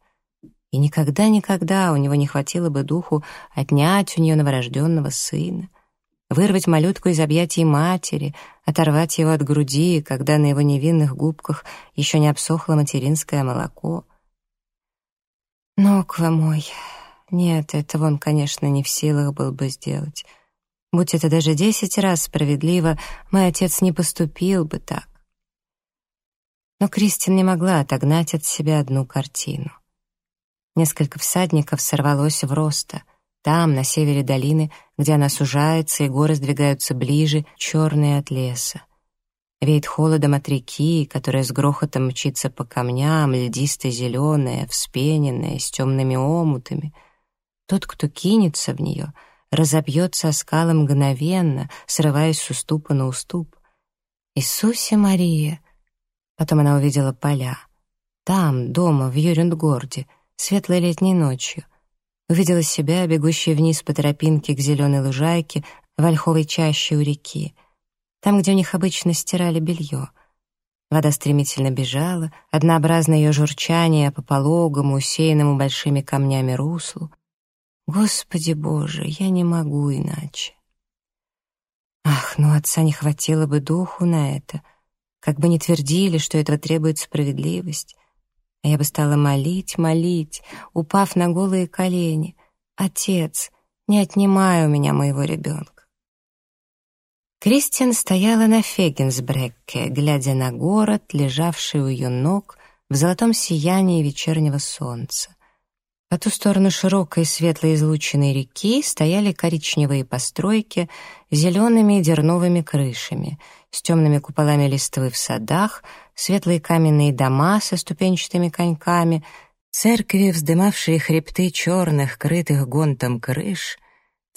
и никогда-никогда у него не хватило бы духу отнять у нее новорожденного сына, вырвать малютку из объятий матери, оторвать его от груди, когда на его невинных губках еще не обсохло материнское молоко. «Ноква мой, Нет, этого он, конечно, не в силах был бы сделать. Будь это даже десять раз справедливо, мой отец не поступил бы так. Но Кристин не могла отогнать от себя одну картину. Несколько всадников сорвалось в роста. Там, на севере долины, где она сужается, и горы сдвигаются ближе, черные от леса. Веет холодом от реки, которая с грохотом мчится по камням, льдисто-зеленая, вспененная, с темными омутами. Тот, кто кинется в нее, разобьется о скалы мгновенно, срываясь с уступа на уступ. Иисусе Мария! Потом она увидела поля. Там, дома, в Юрюндгорде, светлой летней ночью. Увидела себя, бегущей вниз по тропинке к зеленой лужайке в ольховой чаще у реки — там, где у них обычно стирали белье. Вода стремительно бежала, однообразное ее журчание по пологому, усеянному большими камнями руслу. Господи Боже, я не могу иначе. Ах, ну отца не хватило бы духу на это. Как бы ни твердили, что этого требует справедливость. А я бы стала молить, молить, упав на голые колени. «Отец, не отнимай у меня моего ребенка». Кристин стояла на Фегенсбрекке, глядя на город, лежавший у ее ног в золотом сиянии вечернего солнца. По ту сторону широкой светлой излученной реки стояли коричневые постройки с зелеными дерновыми крышами, с темными куполами листвы в садах, светлые каменные дома со ступенчатыми коньками, церкви, вздымавшие хребты черных, крытых гонтом крыш —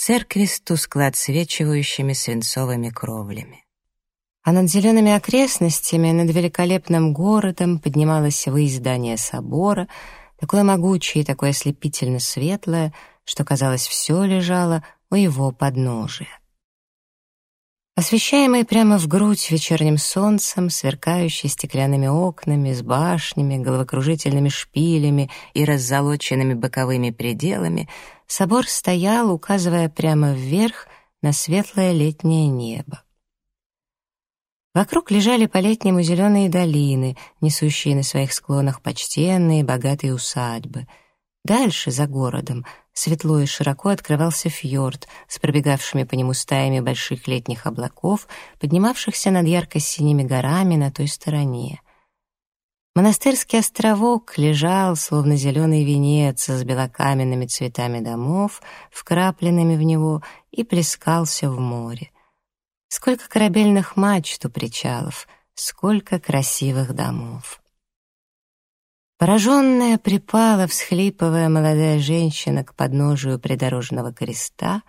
церкви с тускло отсвечивающими свинцовыми кровлями. А над зелеными окрестностями, над великолепным городом поднималось высь здание собора, такое могучее и такое ослепительно светлое, что, казалось, все лежало у его подножия. Освещаемый прямо в грудь вечерним солнцем, сверкающий стеклянными окнами, с башнями, головокружительными шпилями и раззолоченными боковыми пределами, собор стоял, указывая прямо вверх на светлое летнее небо. Вокруг лежали по-летнему зеленые долины, несущие на своих склонах почтенные богатые усадьбы. Дальше, за городом, светло и широко открывался фьорд с пробегавшими по нему стаями больших летних облаков, поднимавшихся над ярко-синими горами на той стороне. Монастырский островок лежал, словно зеленый венец с белокаменными цветами домов, вкрапленными в него, и плескался в море. Сколько корабельных мачт у причалов, сколько красивых домов. Пораженная припала, всхлипывая молодая женщина к подножию придорожного креста,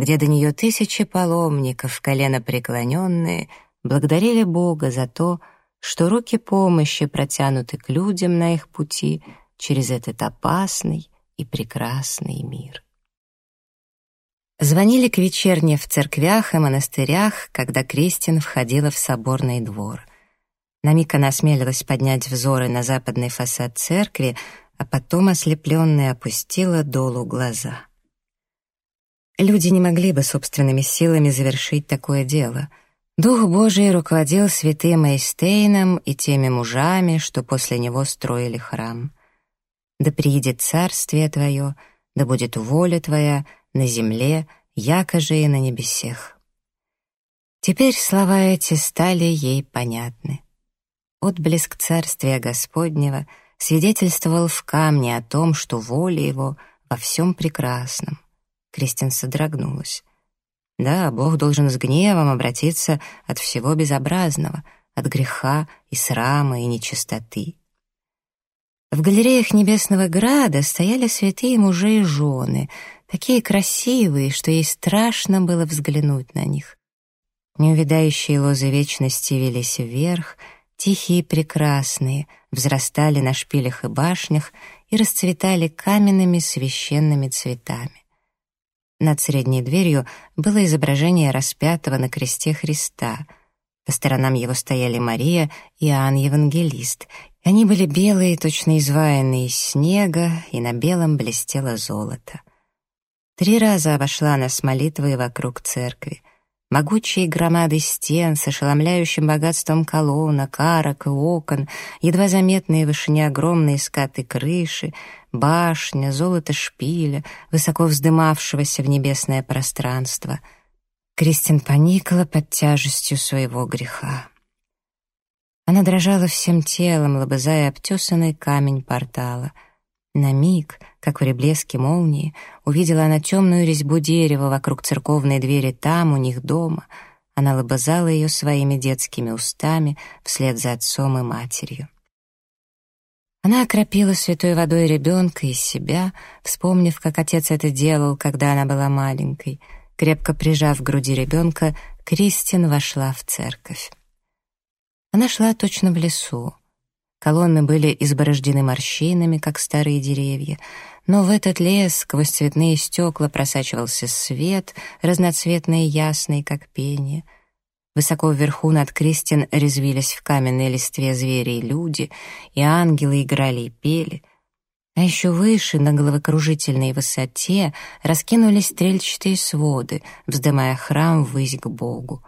где до нее тысячи паломников, колено преклоненные, благодарили Бога за то, что руки помощи протянуты к людям на их пути через этот опасный и прекрасный мир. Звонили к вечерне в церквях и монастырях, когда Кристин входила в соборный двор. На миг она осмелилась поднять взоры на западный фасад церкви, а потом, ослепленная, опустила долу глаза. Люди не могли бы собственными силами завершить такое дело. Дух Божий руководил святым Эйстейном и теми мужами, что после него строили храм. «Да приедет царствие Твое, да будет воля Твоя на земле, яко же и на небесех». Теперь слова эти стали ей понятны. Отблеск Царствия Господнего свидетельствовал в камне о том, что воля его во всем прекрасном. Кристин содрогнулась. Да, Бог должен с гневом обратиться от всего безобразного, от греха и срама и нечистоты. В галереях Небесного Града стояли святые мужи и жены, такие красивые, что ей страшно было взглянуть на них. Неувидающие лозы вечности велись вверх — тихие и прекрасные, взрастали на шпилях и башнях и расцветали каменными священными цветами. Над средней дверью было изображение распятого на кресте Христа. По сторонам его стояли Мария и Иоанн Евангелист. Они были белые, точно изваянные из снега, и на белом блестело золото. Три раза обошла она с молитвой вокруг церкви. Могучие громады стен с ошеломляющим богатством колонок, арок и окон, едва заметные в вышине огромные скаты крыши, башня, золото шпиля, высоко вздымавшегося в небесное пространство. Кристин поникла под тяжестью своего греха. Она дрожала всем телом, лобызая обтесанный камень портала. На миг, как в реблеске молнии, увидела она темную резьбу дерева вокруг церковной двери там, у них дома. Она лобызала ее своими детскими устами вслед за отцом и матерью. Она окропила святой водой ребенка и себя, вспомнив, как отец это делал, когда она была маленькой. Крепко прижав к груди ребенка, Кристин вошла в церковь. Она шла точно в лесу. Колонны были изборождены морщинами, как старые деревья, но в этот лес сквозь цветные стекла просачивался свет, разноцветный и ясный, как пение. Высоко вверху над Кристин резвились в каменной листве звери и люди, и ангелы играли и пели. А еще выше, на головокружительной высоте, раскинулись стрельчатые своды, вздымая храм ввысь к Богу.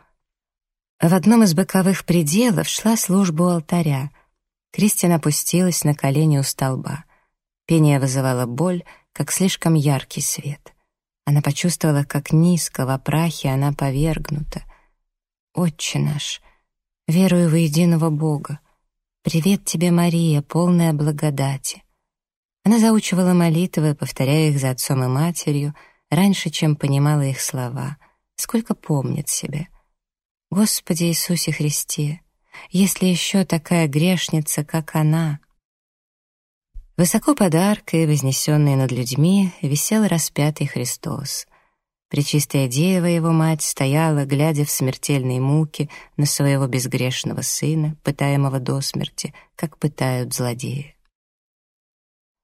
В одном из боковых пределов шла служба у алтаря. Кристина опустилась на колени у столба. Пение вызывало боль, как слишком яркий свет. Она почувствовала, как низко в опрахе она повергнута. «Отче наш, верую в единого Бога. Привет тебе, Мария, полная благодати». Она заучивала молитвы, повторяя их за отцом и матерью, раньше, чем понимала их слова, сколько помнит себе — Господи Иисусе Христе, если еще такая грешница, как она. Высоко под аркой, вознесенной над людьми, висел распятый Христос. Пречистая Дева, его мать, стояла, глядя в смертельные муки на своего безгрешного сына, пытаемого до смерти, как пытают злодеи.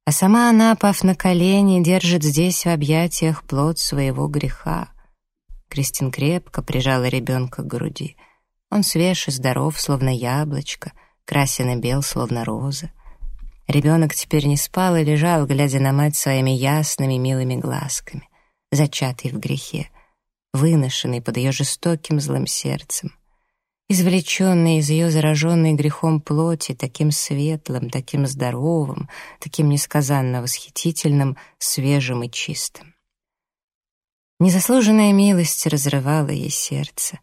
А сама она, пав на колени, держит здесь в объятиях плод своего греха. Кристин крепко прижала ребенка к груди. Он свеж и здоров, словно яблочко, красен и бел, словно роза. Ребенок теперь не спал и лежал, глядя на мать своими ясными милыми глазками, зачатый в грехе, выношенный под ее жестоким злым сердцем, извлеченный из ее зараженной грехом плоти таким светлым, таким здоровым, таким несказанно восхитительным, свежим и чистым. Незаслуженная милость разрывала ей сердце.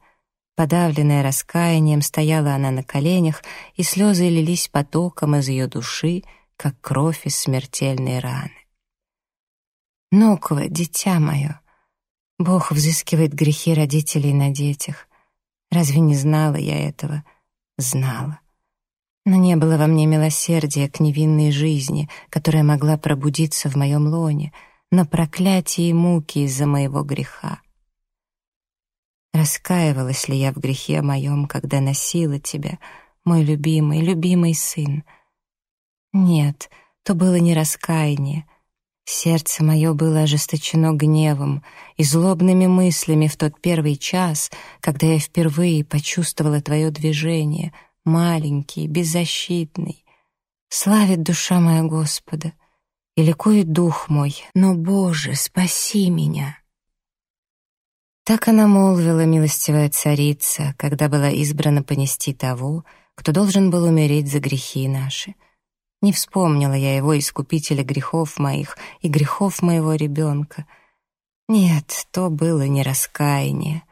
Подавленная раскаянием, стояла она на коленях, и слезы лились потоком из ее души, как кровь из смертельной раны. «Ноква, дитя мое, Бог взыскивает грехи родителей на детях. Разве не знала я этого? Знала. Но не было во мне милосердия к невинной жизни, которая могла пробудиться в моем лоне — на проклятие и муки из-за моего греха. Раскаивалась ли я в грехе моем, когда носила тебя, мой любимый, любимый сын? Нет, то было не раскаяние. Сердце мое было ожесточено гневом и злобными мыслями в тот первый час, когда я впервые почувствовала твое движение, маленький, беззащитный. Славит душа моя Господа — и ликует дух мой, но, Боже, спаси меня!» Так она молвила, милостивая царица, когда была избрана понести того, кто должен был умереть за грехи наши. Не вспомнила я его, искупителя грехов моих и грехов моего ребенка. Нет, то было не раскаяние,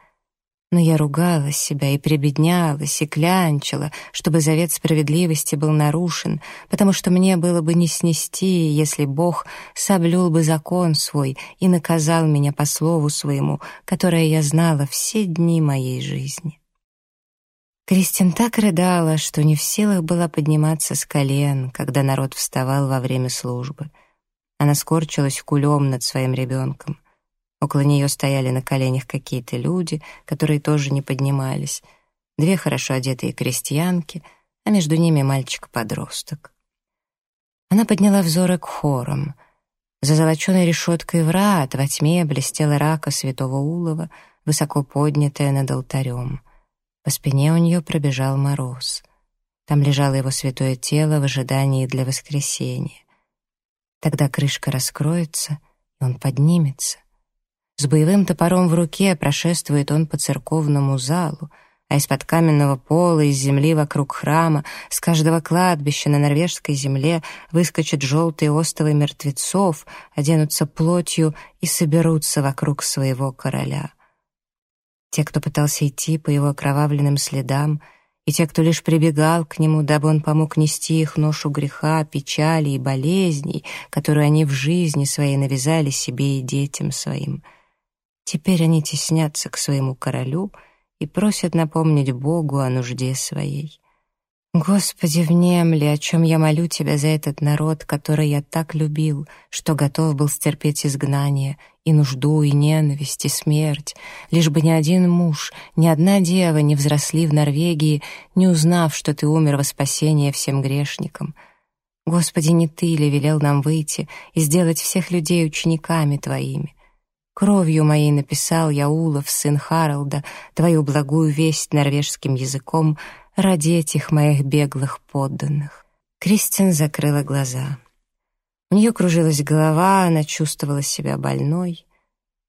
но я ругала себя и прибеднялась, и клянчила, чтобы завет справедливости был нарушен, потому что мне было бы не снести, если Бог соблюл бы закон свой и наказал меня по слову своему, которое я знала все дни моей жизни. Кристин так рыдала, что не в силах была подниматься с колен, когда народ вставал во время службы. Она скорчилась кулем над своим ребенком. Около нее стояли на коленях какие-то люди, которые тоже не поднимались. Две хорошо одетые крестьянки, а между ними мальчик-подросток. Она подняла взоры к хорам. За золоченой решеткой врат во тьме блестела рака святого Улова, высоко поднятая над алтарем. По спине у нее пробежал мороз. Там лежало его святое тело в ожидании для воскресения. Тогда крышка раскроется, и он поднимется — С боевым топором в руке прошествует он по церковному залу, а из-под каменного пола, из земли вокруг храма, с каждого кладбища на норвежской земле выскочат желтые остовы мертвецов, оденутся плотью и соберутся вокруг своего короля. Те, кто пытался идти по его окровавленным следам, и те, кто лишь прибегал к нему, дабы он помог нести их ношу греха, печали и болезней, которую они в жизни своей навязали себе и детям своим. Теперь они теснятся к своему королю и просят напомнить Богу о нужде своей. Господи, внемли, о чем я молю Тебя за этот народ, который я так любил, что готов был стерпеть изгнание, и нужду, и ненависть, и смерть, лишь бы ни один муж, ни одна дева не взросли в Норвегии, не узнав, что Ты умер во спасение всем грешникам. Господи, не Ты ли велел нам выйти и сделать всех людей учениками Твоими? Кровью моей написал я, Улов, сын Харалда, Твою благую весть норвежским языком — ради этих моих беглых подданных. Кристин закрыла глаза. У нее кружилась голова, она чувствовала себя больной.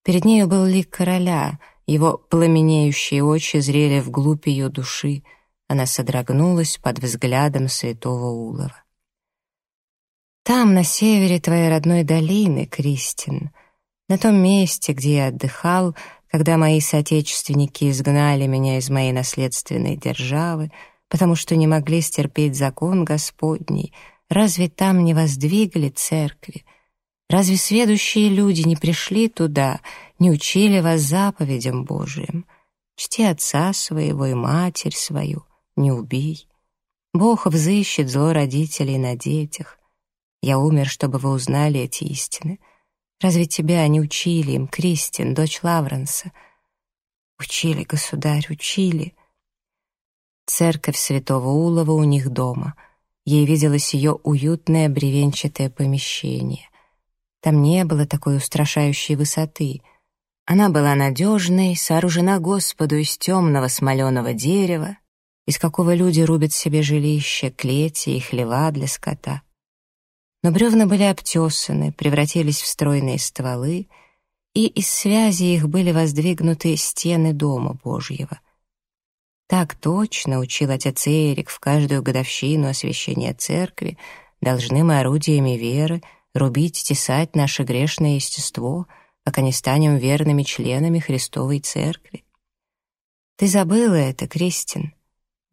Перед нею был лик короля, его пламенеющие очи зрели вглубь ее души. Она содрогнулась под взглядом святого Улова. «Там, на севере твоей родной долины, Кристин, на том месте, где я отдыхал, когда мои соотечественники изгнали меня из моей наследственной державы, потому что не могли стерпеть закон Господний, разве там не воздвигли церкви? Разве сведущие люди не пришли туда, не учили вас заповедям Божиим? Чти отца своего и матерь свою, не убей. Бог взыщет зло родителей на детях. Я умер, чтобы вы узнали эти истины — Разве тебя не учили им, Кристин, дочь Лавренса? Учили, государь, учили. Церковь святого Улова у них дома. Ей виделось ее уютное бревенчатое помещение. Там не было такой устрашающей высоты. Она была надежной, сооружена Господу из темного смоленого дерева, из какого люди рубят себе жилище, клети и хлева для скота. Но бревна были обтесаны, превратились в стройные стволы, и из связи их были воздвигнуты стены Дома Божьего. Так точно учил отец Эрик в каждую годовщину освящения церкви, должны мы орудиями веры рубить, тесать наше грешное естество, пока не станем верными членами Христовой церкви. Ты забыла это, Кристин?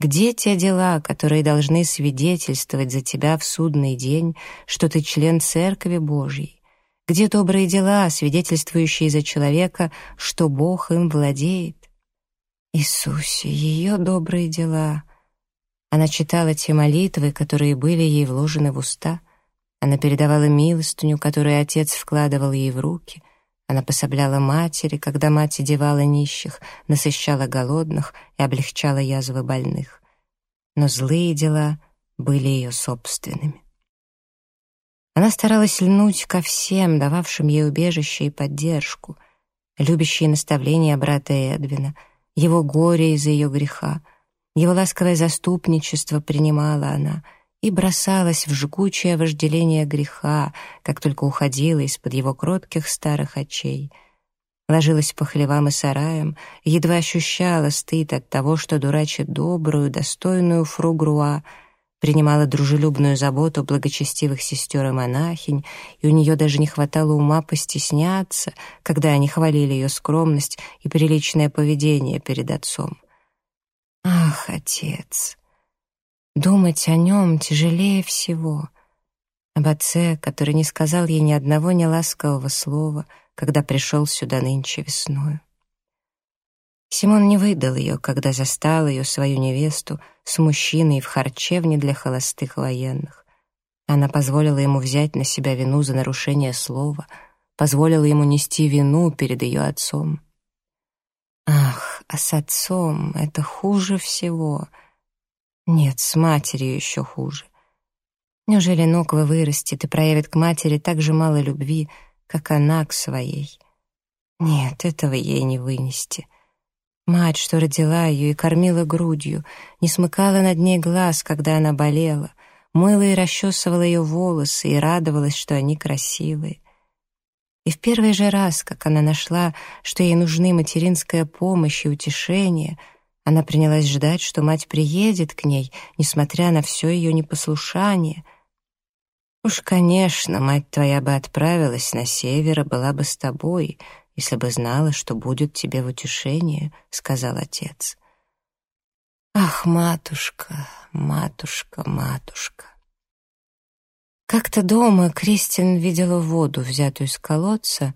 Где те дела, которые должны свидетельствовать за тебя в судный день, что ты член Церкви Божьей? Где добрые дела, свидетельствующие за человека, что Бог им владеет? Иисусе, ее добрые дела. Она читала те молитвы, которые были ей вложены в уста. Она передавала милостыню, которую отец вкладывал ей в руки — она пособляла матери, когда мать одевала нищих, насыщала голодных и облегчала язвы больных. Но злые дела были ее собственными. Она старалась льнуть ко всем, дававшим ей убежище и поддержку, любящие наставления брата Эдвина, его горе из-за ее греха, его ласковое заступничество принимала она — и бросалась в жгучее вожделение греха, как только уходила из-под его кротких старых очей. Ложилась по хлевам и сараям, едва ощущала стыд от того, что дурачит добрую, достойную фругруа, принимала дружелюбную заботу благочестивых сестер и монахинь, и у нее даже не хватало ума постесняться, когда они хвалили ее скромность и приличное поведение перед отцом. «Ах, отец!» Думать о нем тяжелее всего. Об отце, который не сказал ей ни одного неласкового слова, когда пришел сюда нынче весною. Симон не выдал ее, когда застал ее, свою невесту, с мужчиной в харчевне для холостых военных. Она позволила ему взять на себя вину за нарушение слова, позволила ему нести вину перед ее отцом. Ах, а с отцом это хуже всего — нет, с матерью еще хуже. Неужели Ноква вырастет и проявит к матери так же мало любви, как она к своей? Нет, этого ей не вынести. Мать, что родила ее и кормила грудью, не смыкала над ней глаз, когда она болела, мыла и расчесывала ее волосы и радовалась, что они красивые. И в первый же раз, как она нашла, что ей нужны материнская помощь и утешение, она принялась ждать, что мать приедет к ней, несмотря на все ее непослушание. «Уж, конечно, мать твоя бы отправилась на север и была бы с тобой, если бы знала, что будет тебе в утешение», — сказал отец. «Ах, матушка, матушка, матушка!» Как-то дома Кристин видела воду, взятую из колодца.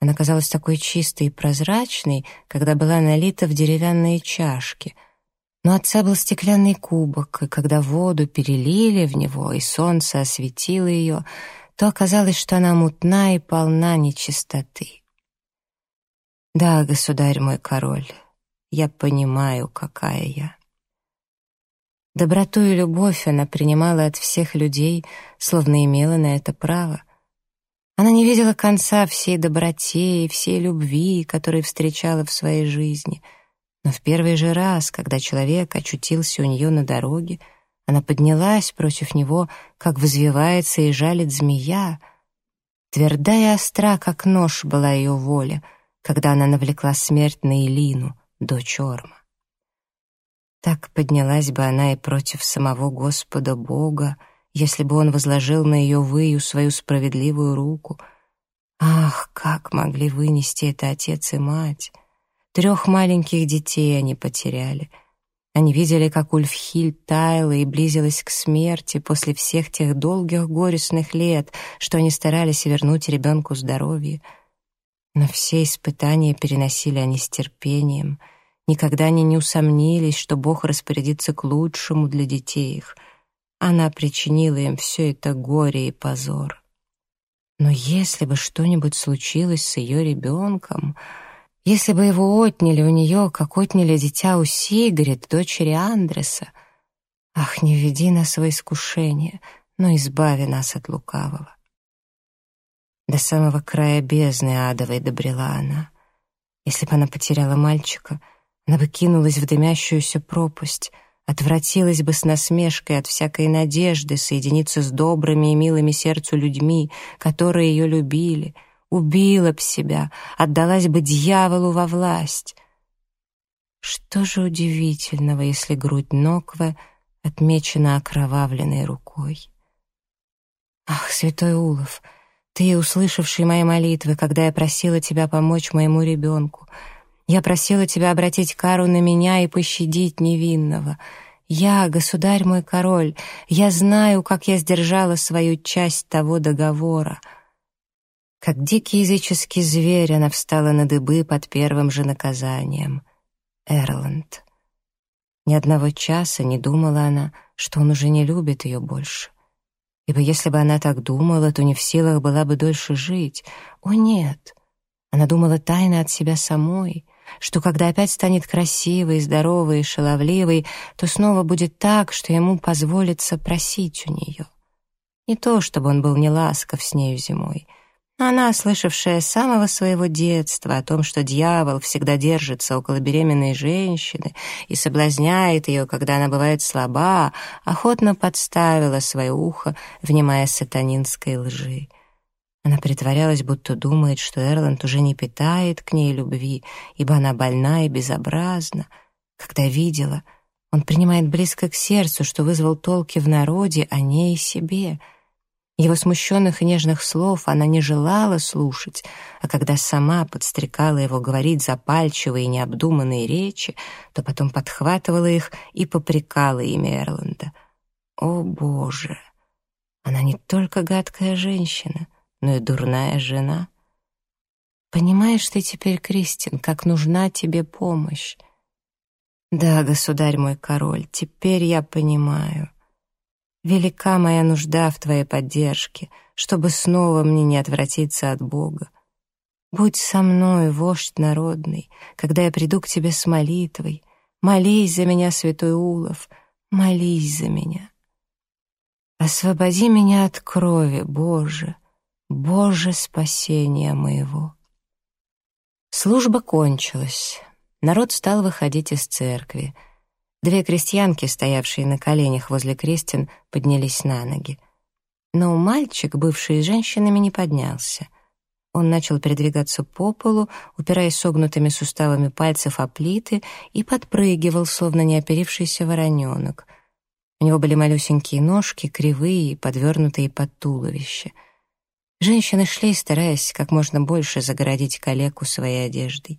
Она казалась такой чистой и прозрачной, когда была налита в деревянные чашки. Но отца был стеклянный кубок, и когда воду перелили в него, и солнце осветило ее, то оказалось, что она мутна и полна нечистоты. «Да, государь мой король, я понимаю, какая я». Доброту и любовь она принимала от всех людей, словно имела на это право. Она не видела конца всей доброте и всей любви, которые встречала в своей жизни. Но в первый же раз, когда человек очутился у нее на дороге, она поднялась против него, как взвивается и жалит змея. Тверда и остра, как нож, была ее воля, когда она навлекла смерть на Илину, дочь Орма. Так поднялась бы она и против самого Господа Бога, если бы он возложил на ее выю свою справедливую руку. Ах, как могли вынести это отец и мать! Трех маленьких детей они потеряли. Они видели, как Ульфхиль таяла и близилась к смерти после всех тех долгих горестных лет, что они старались вернуть ребенку здоровье. Но все испытания переносили они с терпением — Никогда они не усомнились, что Бог распорядится к лучшему для детей их. Она причинила им все это горе и позор. Но если бы что-нибудь случилось с ее ребенком, если бы его отняли у нее, как отняли дитя у Сигрид, дочери Андреса, ах, не веди нас в искушение, но избави нас от лукавого. До самого края бездны адовой добрела она. Если бы она потеряла мальчика — она бы кинулась в дымящуюся пропасть, отвратилась бы с насмешкой от всякой надежды соединиться с добрыми и милыми сердцу людьми, которые ее любили, убила б себя, отдалась бы дьяволу во власть. Что же удивительного, если грудь Нокве отмечена окровавленной рукой? Ах, святой Улов, ты, услышавший мои молитвы, когда я просила тебя помочь моему ребенку, я просила тебя обратить кару на меня и пощадить невинного. Я, государь мой король, я знаю, как я сдержала свою часть того договора. Как дикий языческий зверь она встала на дыбы под первым же наказанием. Эрланд. Ни одного часа не думала она, что он уже не любит ее больше. Ибо если бы она так думала, то не в силах была бы дольше жить. О, нет! Она думала тайно от себя самой — что когда опять станет красивой, здоровой и шаловливой, то снова будет так, что ему позволится просить у нее. Не то, чтобы он был не ласков с нею зимой, она, слышавшая с самого своего детства о том, что дьявол всегда держится около беременной женщины и соблазняет ее, когда она бывает слаба, охотно подставила свое ухо, внимая сатанинской лжи. Она притворялась, будто думает, что Эрланд уже не питает к ней любви, ибо она больна и безобразна. Когда видела, он принимает близко к сердцу, что вызвал толки в народе о ней и себе. Его смущенных и нежных слов она не желала слушать, а когда сама подстрекала его говорить запальчивые и необдуманные речи, то потом подхватывала их и попрекала ими Эрланда. О, Боже! Она не только гадкая женщина — но и дурная жена. Понимаешь ты теперь, Кристин, как нужна тебе помощь? Да, государь мой король, теперь я понимаю. Велика моя нужда в твоей поддержке, чтобы снова мне не отвратиться от Бога. Будь со мной, вождь народный, когда я приду к тебе с молитвой. Молись за меня, святой Улов, молись за меня. Освободи меня от крови, Боже, Боже, спасения моего! Служба кончилась. Народ стал выходить из церкви. Две крестьянки, стоявшие на коленях возле крестин, поднялись на ноги. Но мальчик, бывший с женщинами, не поднялся. Он начал передвигаться по полу, упираясь согнутыми суставами пальцев о плиты и подпрыгивал, словно неоперившийся вороненок. У него были малюсенькие ножки, кривые, подвернутые под туловище. Женщины шли, стараясь как можно больше загородить калеку своей одеждой.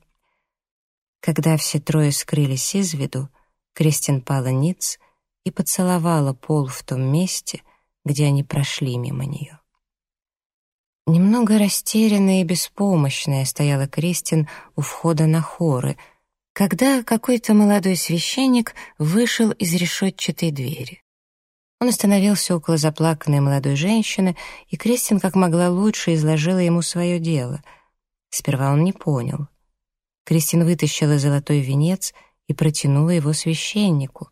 Когда все трое скрылись из виду, Кристин пала ниц и поцеловала пол в том месте, где они прошли мимо нее. Немного растерянная и беспомощная стояла Кристин у входа на хоры, когда какой-то молодой священник вышел из решетчатой двери. Он остановился около заплаканной молодой женщины, и Кристин как могла лучше изложила ему свое дело. Сперва он не понял. Кристин вытащила золотой венец и протянула его священнику.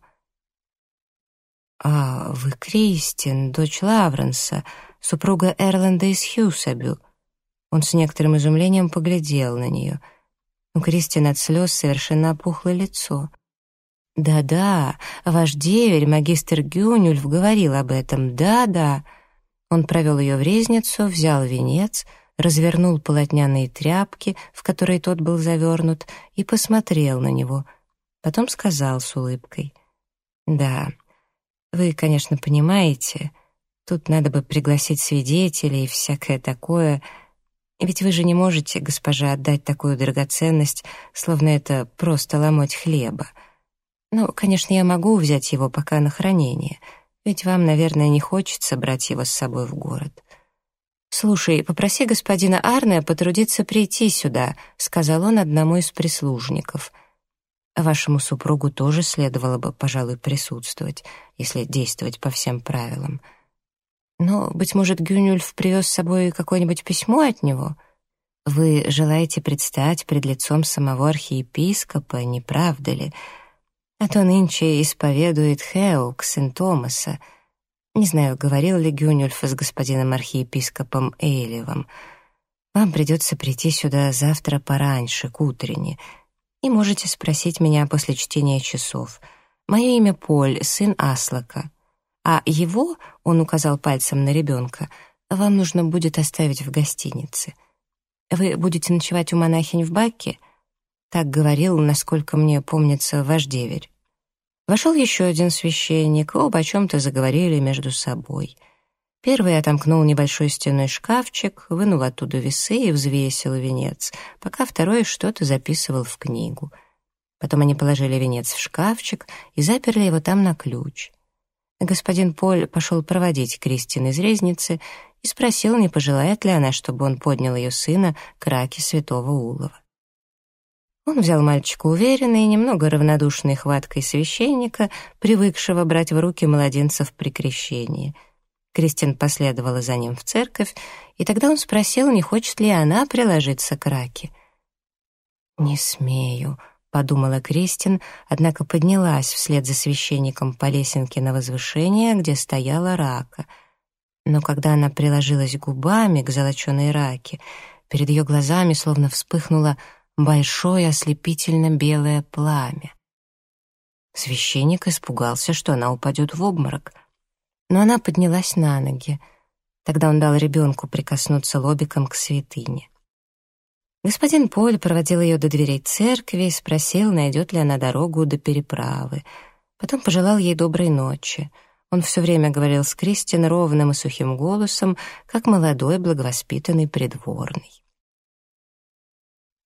«А вы Кристин, дочь Лавренса», супруга Эрланда из Хьюсабю. Он с некоторым изумлением поглядел на нее. У Кристин от слез совершенно опухло лицо. «Да-да, ваш деверь, магистр Гюнюльф, говорил об этом. Да-да». Он провел ее в резницу, взял венец, развернул полотняные тряпки, в которые тот был завернут, и посмотрел на него. Потом сказал с улыбкой. «Да, вы, конечно, понимаете, Тут надо бы пригласить свидетелей и всякое такое. Ведь вы же не можете, госпожа, отдать такую драгоценность, словно это просто ломоть хлеба. Ну, конечно, я могу взять его пока на хранение, ведь вам, наверное, не хочется брать его с собой в город. «Слушай, попроси господина Арне потрудиться прийти сюда», — сказал он одному из прислужников. «Вашему супругу тоже следовало бы, пожалуй, присутствовать, если действовать по всем правилам». Но, быть может, Гюнюльф привез с собой какое-нибудь письмо от него? Вы желаете предстать пред лицом самого архиепископа, не правда ли? А то нынче исповедует Хеук, сын Томаса. Не знаю, говорил ли Гюнюльф с господином архиепископом Эйлевым. Вам придется прийти сюда завтра пораньше, к утренне, и можете спросить меня после чтения часов. Мое имя Поль, сын Аслака а его, он указал пальцем на ребенка, вам нужно будет оставить в гостинице. Вы будете ночевать у монахинь в Баке? Так говорил, насколько мне помнится, ваш деверь. Вошел еще один священник, оба о чем-то заговорили между собой. Первый отомкнул небольшой стенной шкафчик, вынул оттуда весы и взвесил венец, пока второй что-то записывал в книгу. Потом они положили венец в шкафчик и заперли его там на ключ. Господин Поль пошел проводить Кристин из резницы и спросил, не пожелает ли она, чтобы он поднял ее сына к раке святого Улова. Он взял мальчика уверенной немного равнодушной хваткой священника, привыкшего брать в руки младенцев при крещении. Кристин последовала за ним в церковь, и тогда он спросил, не хочет ли она приложиться к раке. «Не смею», — подумала Кристин, однако поднялась вслед за священником по лесенке на возвышение, где стояла рака. Но когда она приложилась губами к золоченой раке, перед ее глазами словно вспыхнуло большое ослепительно-белое пламя. Священник испугался, что она упадет в обморок. Но она поднялась на ноги. Тогда он дал ребенку прикоснуться лобиком к святыне. Господин Поль проводил ее до дверей церкви и спросил, найдет ли она дорогу до переправы. Потом пожелал ей доброй ночи. Он все время говорил с Кристин ровным и сухим голосом, как молодой благовоспитанный придворный.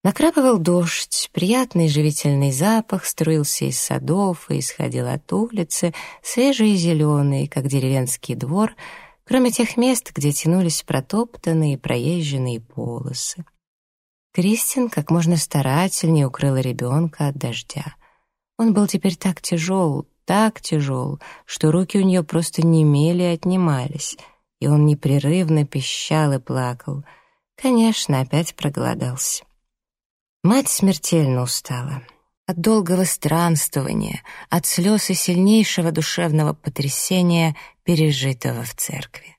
Накрапывал дождь, приятный живительный запах струился из садов и исходил от улицы, свежий и зеленый, как деревенский двор, кроме тех мест, где тянулись протоптанные проезженные полосы. Кристин как можно старательнее укрыла ребенка от дождя. Он был теперь так тяжел, так тяжел, что руки у нее просто немели и отнимались, и он непрерывно пищал и плакал. Конечно, опять проголодался. Мать смертельно устала. От долгого странствования, от слез и сильнейшего душевного потрясения, пережитого в церкви.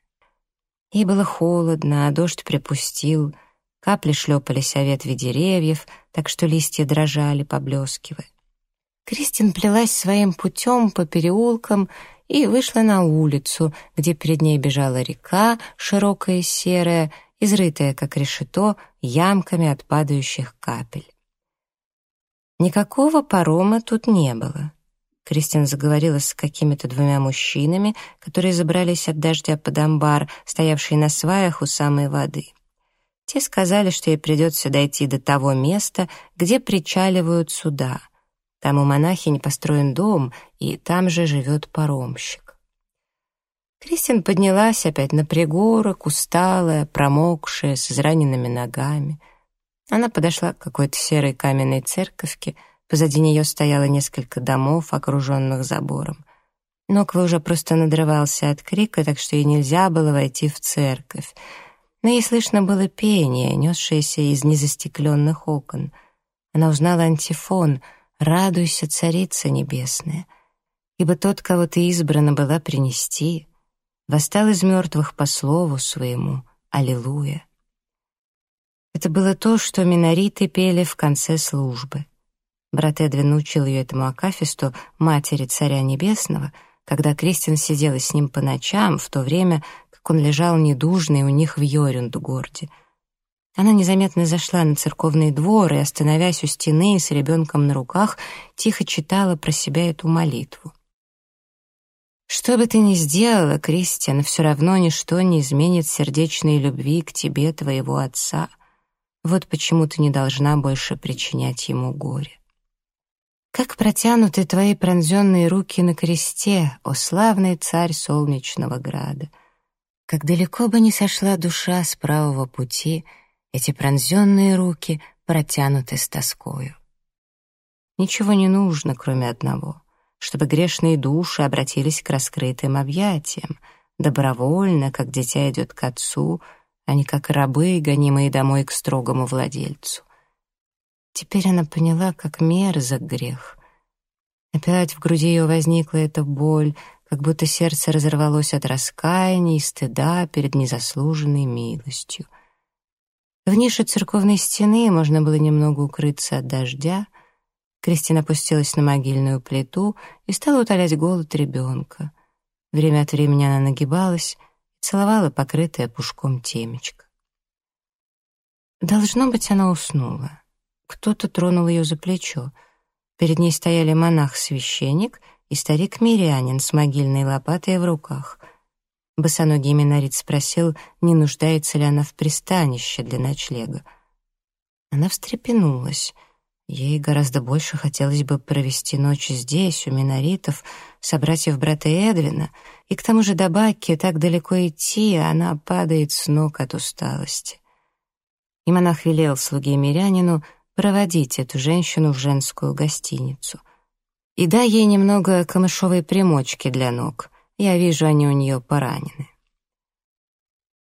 Ей было холодно, а дождь припустил — Капли шлепались о ветви деревьев, так что листья дрожали, поблескивая. Кристин плелась своим путем по переулкам и вышла на улицу, где перед ней бежала река, широкая и серая, изрытая, как решето, ямками от падающих капель. Никакого парома тут не было. Кристин заговорила с какими-то двумя мужчинами, которые забрались от дождя под амбар, стоявший на сваях у самой воды. Те сказали, что ей придется дойти до того места, где причаливают суда. Там у монахинь построен дом, и там же живет паромщик. Кристин поднялась опять на пригорок, усталая, промокшая, с израненными ногами. Она подошла к какой-то серой каменной церковке, позади нее стояло несколько домов, окруженных забором. Ноква уже просто надрывался от крика, так что ей нельзя было войти в церковь но ей слышно было пение, несшееся из незастекленных окон. Она узнала антифон «Радуйся, царица небесная», ибо тот, кого ты избрана была принести, восстал из мертвых по слову своему. Аллилуйя. Это было то, что минориты пели в конце службы. Брат Эдвин учил ее этому акафисту, матери Царя Небесного, когда Кристин сидела с ним по ночам, в то время, как он лежал недужный у них в Йорюндгорде. Она незаметно зашла на церковный двор и, остановясь у стены с ребенком на руках, тихо читала про себя эту молитву. «Что бы ты ни сделала, Кристиан, все равно ничто не изменит сердечной любви к тебе, твоего отца. Вот почему ты не должна больше причинять ему горе. Как протянуты твои пронзенные руки на кресте, о славный царь солнечного града!» Как далеко бы ни сошла душа с правого пути, эти пронзенные руки протянуты с тоскою. Ничего не нужно, кроме одного, чтобы грешные души обратились к раскрытым объятиям, добровольно, как дитя идет к отцу, а не как рабы, гонимые домой к строгому владельцу. Теперь она поняла, как мерзок грех. Опять в груди ее возникла эта боль, как будто сердце разорвалось от раскаяния и стыда перед незаслуженной милостью. В нише церковной стены можно было немного укрыться от дождя. Кристина опустилась на могильную плиту и стала утолять голод ребенка. Время от времени она нагибалась и целовала покрытое пушком темечко. Должно быть, она уснула. Кто-то тронул ее за плечо. Перед ней стояли монах-священник — и старик-мирянин с могильной лопатой в руках. Босоногий минорит спросил, не нуждается ли она в пристанище для ночлега. Она встрепенулась. Ей гораздо больше хотелось бы провести ночь здесь, у миноритов, собратьев брата Эдвина, и к тому же до Бакки так далеко идти, а она падает с ног от усталости. И монах велел слуге мирянину проводить эту женщину в женскую гостиницу — и дай ей немного камышовой примочки для ног. Я вижу, они у нее поранены.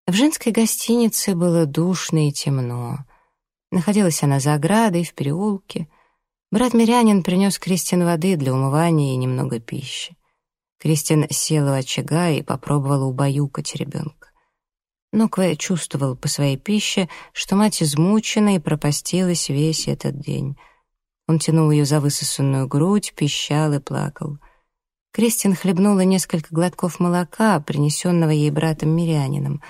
В женской гостинице было душно и темно. Находилась она за оградой, в переулке. Брат-мирянин принес Кристин воды для умывания и немного пищи. Кристин села у очага и попробовала убаюкать ребенка. Но Квэ чувствовал по своей пище, что мать измучена и пропастилась весь этот день — он тянул ее за высосанную грудь, пищал и плакал. Кристин хлебнула несколько глотков молока, принесенного ей братом-мирянином.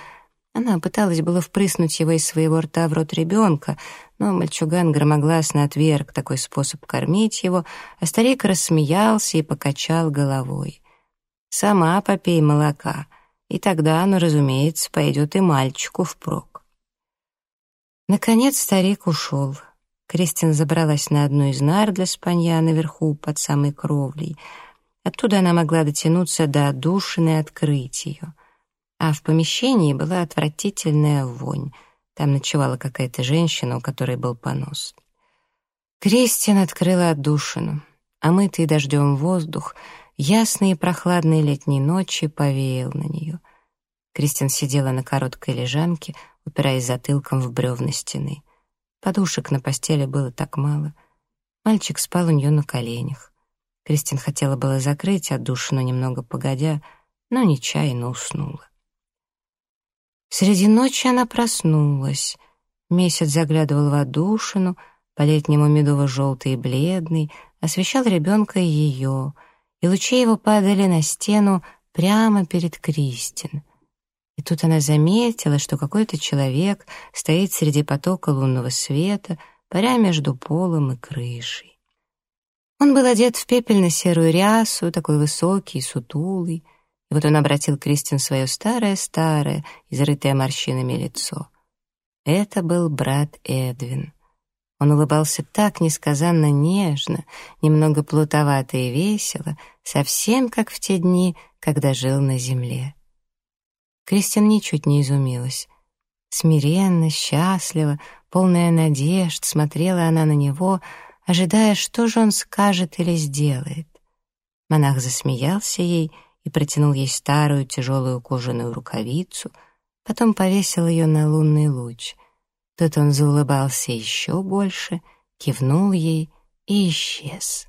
Она пыталась было впрыснуть его из своего рта в рот ребенка, но мальчуган громогласно отверг такой способ кормить его, а старик рассмеялся и покачал головой. «Сама попей молока, и тогда, ну, разумеется, пойдет и мальчику впрок». Наконец старик ушел. Кристин забралась на одну из нар для спанья наверху, под самой кровлей. Оттуда она могла дотянуться до отдушины и открыть ее. А в помещении была отвратительная вонь. Там ночевала какая-то женщина, у которой был понос. Кристин открыла отдушину. Омытый дождем воздух, ясные и прохладные летние ночи повеял на нее. Кристин сидела на короткой лежанке, упираясь затылком в бревна стены. Подушек на постели было так мало. Мальчик спал у нее на коленях. Кристин хотела было закрыть отдушину немного погодя, но нечаянно уснула. Среди ночи она проснулась. Месяц заглядывал в отдушину, по-летнему медово-желтый и бледный, освещал ребенка и ее, и лучи его падали на стену прямо перед Кристин. И тут она заметила, что какой-то человек стоит среди потока лунного света, паря между полом и крышей. Он был одет в пепельно-серую рясу, такой высокий, сутулый. Вот он обратил Кристин свое старое-старое, изрытое морщинами лицо. Это был брат Эдвин. Он улыбался так несказанно нежно, немного плутовато и весело, совсем как в те дни, когда жил на земле. Кристин ничуть не изумилась. Смиренно, счастливо, полная надежд смотрела она на него, ожидая, что же он скажет или сделает. Монах засмеялся ей и протянул ей старую тяжелую кожаную рукавицу, потом повесил ее на лунный луч. Тут он заулыбался еще больше, кивнул ей и исчез.